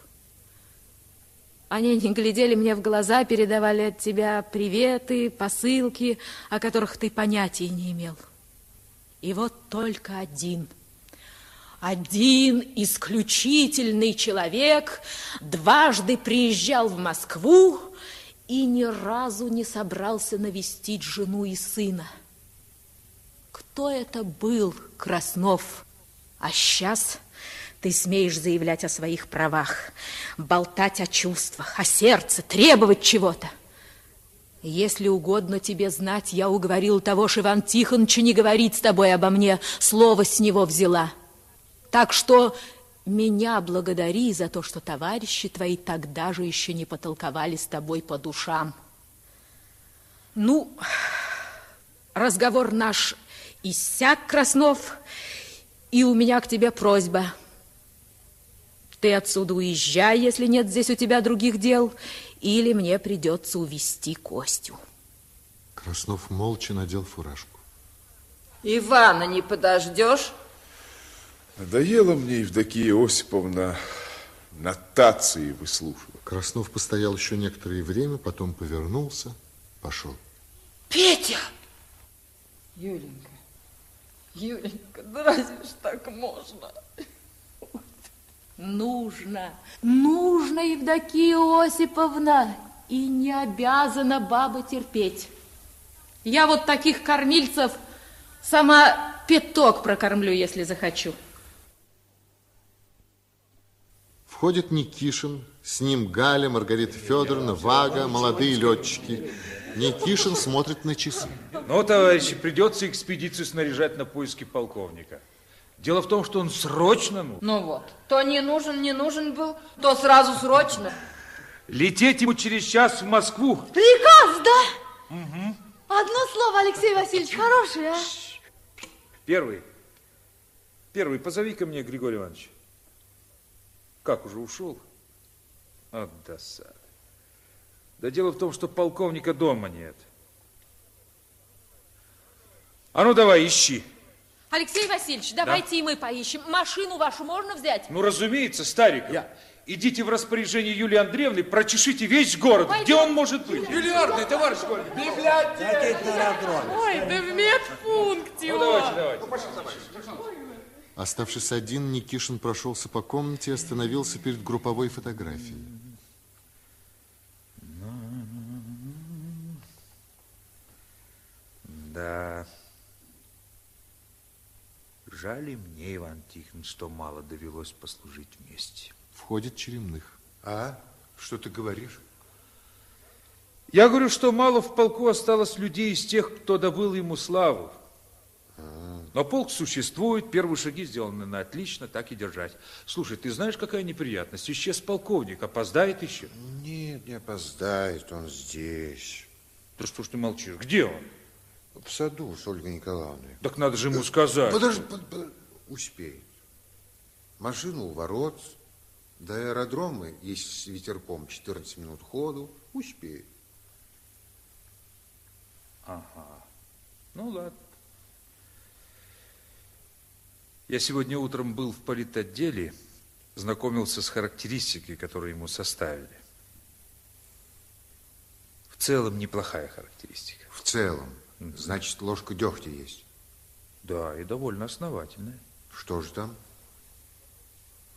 Они не глядели мне в глаза, передавали от тебя приветы, посылки, о которых ты понятия не имел. И вот только один, один исключительный человек дважды приезжал в Москву и ни разу не собрался навестить жену и сына. Кто это был, Краснов? А сейчас ты смеешь заявлять о своих правах, болтать о чувствах, о сердце, требовать чего-то. Если угодно тебе знать, я уговорил того ж Иван Тихоновича не говорить с тобой обо мне, слово с него взяла. Так что меня благодари за то, что товарищи твои тогда же еще не потолковали с тобой по душам. Ну, разговор наш иссяк, Краснов, и у меня к тебе просьба – ты отсюда уезжай, если нет здесь у тебя других дел, или мне придется увести Костю.
Краснов молча надел фуражку.
Ивана не подождешь?
Надоело мне, Евдокия Осиповна, нотации выслушивать.
Краснов постоял еще некоторое время, потом повернулся, пошел.
Петя!
Юленька, Юленька, да разве ж так можно?
Нужно, нужно, Евдокия Осиповна, и не обязана баба терпеть. Я вот таких кормильцев сама пяток прокормлю, если захочу.
Входит Никишин, с ним Галя, Маргарита Федоровна, Вага, молодые летчики. Никишин смотрит на часы.
Ну, товарищи, придется экспедицию снаряжать на поиски полковника. Дело в том, что он срочно нужен.
Ну вот, то не нужен, не нужен был, то сразу срочно.
Лететь ему через час в Москву.
Приказ, да? Одно слово, Алексей Васильевич, хорошее, а?
Первый. Первый, позови ко мне Григорий Иванович. Как, уже ушел? От досады. Да дело в том, что полковника дома нет. А ну давай, ищи.
Алексей Васильевич, давайте и мы поищем. Машину вашу можно взять?
Ну, разумеется, старик. Идите в распоряжение Юлии Андреевны, прочешите весь город. Где он может быть?
Бильярдный, товарищ Гольник, библиотека.
Ой, да в медпункте.
Ну, давайте, давайте.
Оставшись один, Никишин прошелся по комнате и остановился перед групповой фотографией.
Да. Жаль и мне, Иван Тихонович, что мало довелось послужить вместе.
Входит Черемных.
А? Что ты говоришь?
Я говорю, что мало в полку осталось людей из тех, кто добыл ему славу. Но полк существует, первые шаги сделаны на отлично, так и держать. Слушай, ты знаешь, какая неприятность? Исчез полковник, опоздает еще.
Нет, не опоздает, он здесь.
Да что ж ты молчишь? Где он?
В саду с Ольгой Николаевной.
Так надо же ему сказать.
Подожди, под- под- успеет. Машину у ворот, до аэродрома есть с ветерком 14 минут ходу, успеет.
Ага. Ну, ладно. Я сегодня утром был в политотделе, знакомился с характеристикой, которые ему составили. В целом неплохая характеристика.
В целом. Значит, ложка дегтя есть.
Да, и довольно основательная.
Что же там?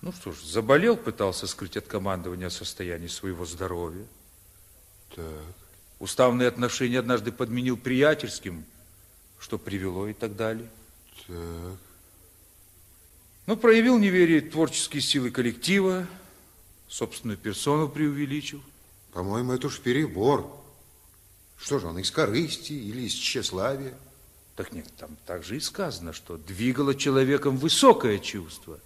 Ну что ж, заболел, пытался скрыть от командования состояние своего здоровья.
Так.
Уставные отношения однажды подменил приятельским, что привело и так далее.
Так.
Ну, проявил неверие творческие силы коллектива, собственную персону преувеличил.
По-моему, это уж перебор. Что же он, из корысти или из тщеславия?
Так нет, там также и сказано, что двигало человеком высокое чувство,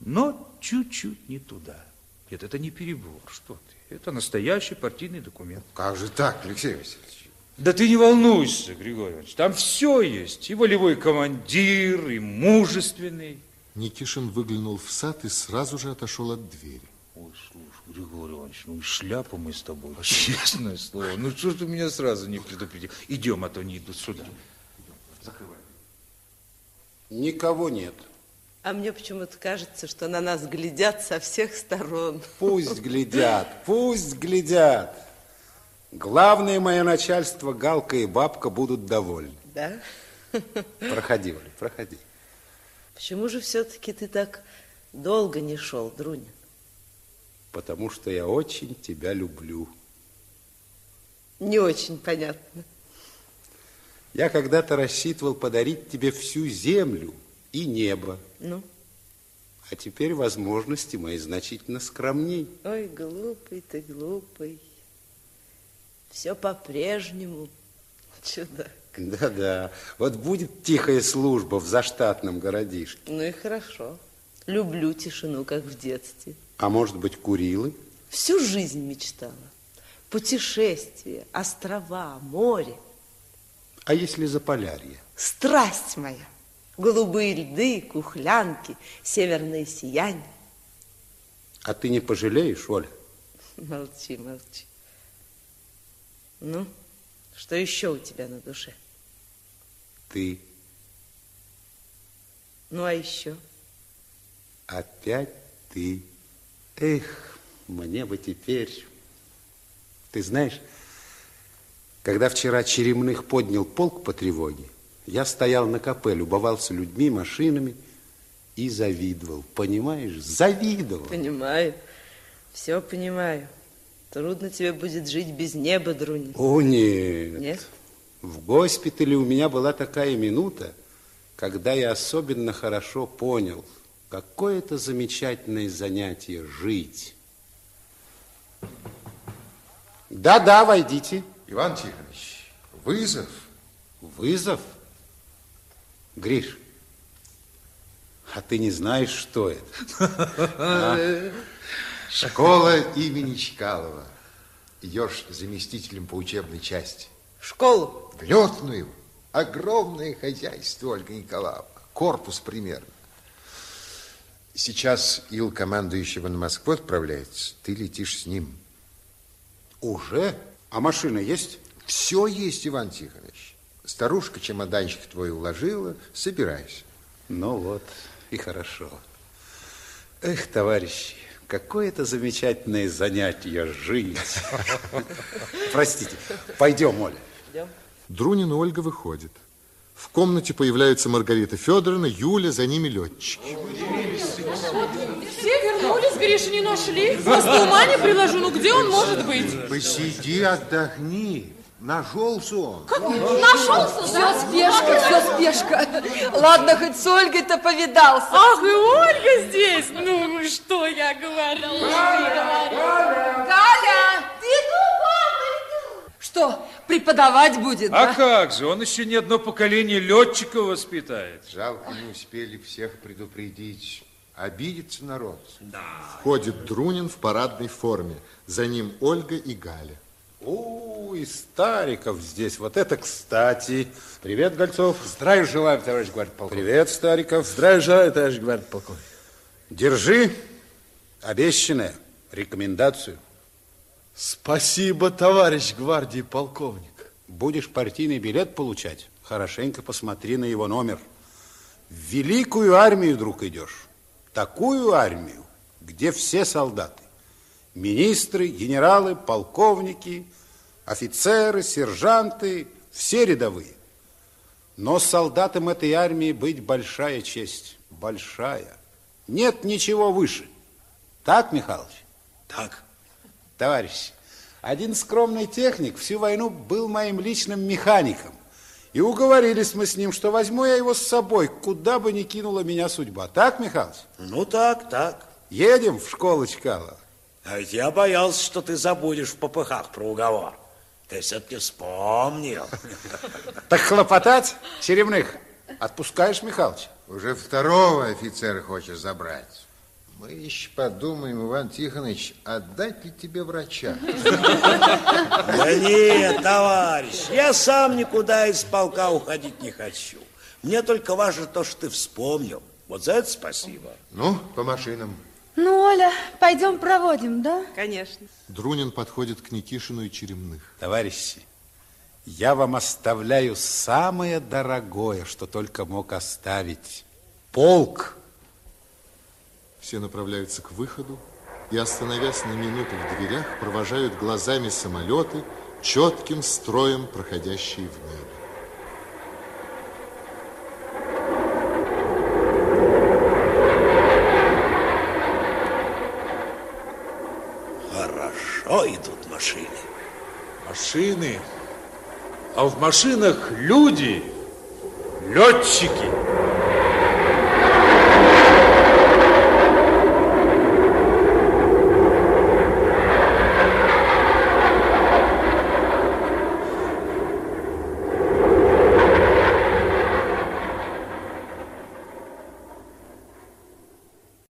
но чуть-чуть не туда. Нет, это не перебор, что ты. Это настоящий партийный документ.
Как же так, Алексей Васильевич?
Да ты не волнуйся, Григорий Иванович, там все есть. И волевой командир, и мужественный.
Никишин выглянул в сад и сразу же отошел от двери.
Ой, слушай, Григорий Иванович, ну и шляпу мы с тобой, честное слово. Ну что ж ты меня сразу не предупредил? Идем, а то не идут сюда. Закрывай.
Никого нет.
А мне почему-то кажется, что на нас глядят со всех сторон.
Пусть глядят, пусть глядят. Главное, мое начальство, Галка и Бабка будут довольны.
Да?
Проходи, Оля, проходи.
Почему же все-таки ты так долго не шел, Друнин?
Потому что я очень тебя люблю.
Не очень понятно.
Я когда-то рассчитывал подарить тебе всю землю и небо.
Ну?
А теперь возможности мои значительно скромней.
Ой, глупый ты, глупый. Все по-прежнему. Чудак.
Да-да, вот будет тихая служба в заштатном городишке.
Ну и хорошо. Люблю тишину, как в детстве.
А может быть, Курилы?
Всю жизнь мечтала. Путешествия, острова, море.
А если Заполярье?
Страсть моя. Голубые льды, кухлянки, северное сияние.
А ты не пожалеешь, Оля?
Молчи, молчи. Ну, что еще у тебя на душе?
Ты
Ну, а еще?
опять ты. Эх, мне бы теперь... Ты знаешь, когда вчера Черемных поднял полк по тревоге, я стоял на КП, любовался людьми, машинами и завидовал. Понимаешь, завидовал.
Понимаю, все понимаю. Трудно тебе будет жить без неба, Друнин.
О, нет.
Нет?
В госпитале у меня была такая минута, когда я особенно хорошо понял, какое это замечательное занятие жить. Да-да, войдите.
Иван Тихонович, вызов.
Вызов? Гриш, а ты не знаешь, что это? А?
Школа имени Чкалова. Идешь заместителем по учебной части.
Школу?
В летную. Огромное хозяйство, Ольга Николаевна. Корпус примерно. Сейчас ил командующего на Москву отправляется. Ты летишь с ним.
Уже? А машина есть?
Все есть, Иван Тихонович. Старушка чемоданчик твой уложила, собирайся.
Ну вот, и хорошо. Эх, товарищи, какое это замечательное занятие жить. Простите, пойдем, Оля.
Идем.
Друнин и Ольга выходят. В комнате появляются Маргарита Федоровна, Юля, за ними летчики.
Вернулись, Гриша не нашли. Просто ума не приложу, ну где он может быть?
Посиди, отдохни. Нашелся он.
Нашелся,
Все спешка, все спешка. Ладно, хоть с Ольгой-то повидался.
Ах, и Ольга здесь. Ну, что я говорю?
Галя! Что, преподавать будет,
А
да?
как же, он еще не одно поколение летчиков воспитает.
Жалко, не успели всех предупредить. Обидится народ.
Входит Друнин в парадной форме. За ним Ольга и Галя.
О, и Стариков здесь. Вот это кстати. Привет, Гольцов. Здравия желаю, товарищ гвардполковник. Привет, Стариков. Здравия желаю, товарищ гвардполковник. Держи обещанное, рекомендацию.
Спасибо, товарищ гвардии полковник.
Будешь партийный билет получать, хорошенько посмотри на его номер. В великую армию, друг, идешь. Такую армию, где все солдаты. Министры, генералы, полковники, офицеры, сержанты, все рядовые. Но солдатам этой армии быть большая честь. Большая. Нет ничего выше. Так, Михалыч?
Так.
Товарищ, один скромный техник всю войну был моим личным механиком. И уговорились мы с ним, что возьму я его с собой, куда бы ни кинула меня судьба. Так, Михалыч?
Ну так, так.
Едем в школу Чкалова.
А ведь я боялся, что ты забудешь в попыхах про уговор. Ты все-таки вспомнил.
Так хлопотать, Черемных, отпускаешь, Михалыч?
Уже второго офицера хочешь забрать. Мы еще подумаем, Иван Тихонович, отдать ли тебе врача?
Да нет, товарищ, я сам никуда из полка уходить не хочу. Мне только важно то, что ты вспомнил. Вот за это спасибо.
Ну, по машинам.
Ну, Оля, пойдем проводим, да?
Конечно.
Друнин подходит к Никишину и Черемных.
Товарищи, я вам оставляю самое дорогое, что только мог оставить. Полк.
Все направляются к выходу и, остановясь на минуту в дверях, провожают глазами самолеты, четким строем проходящие в небо.
Хорошо идут машины.
Машины. А в машинах люди, летчики.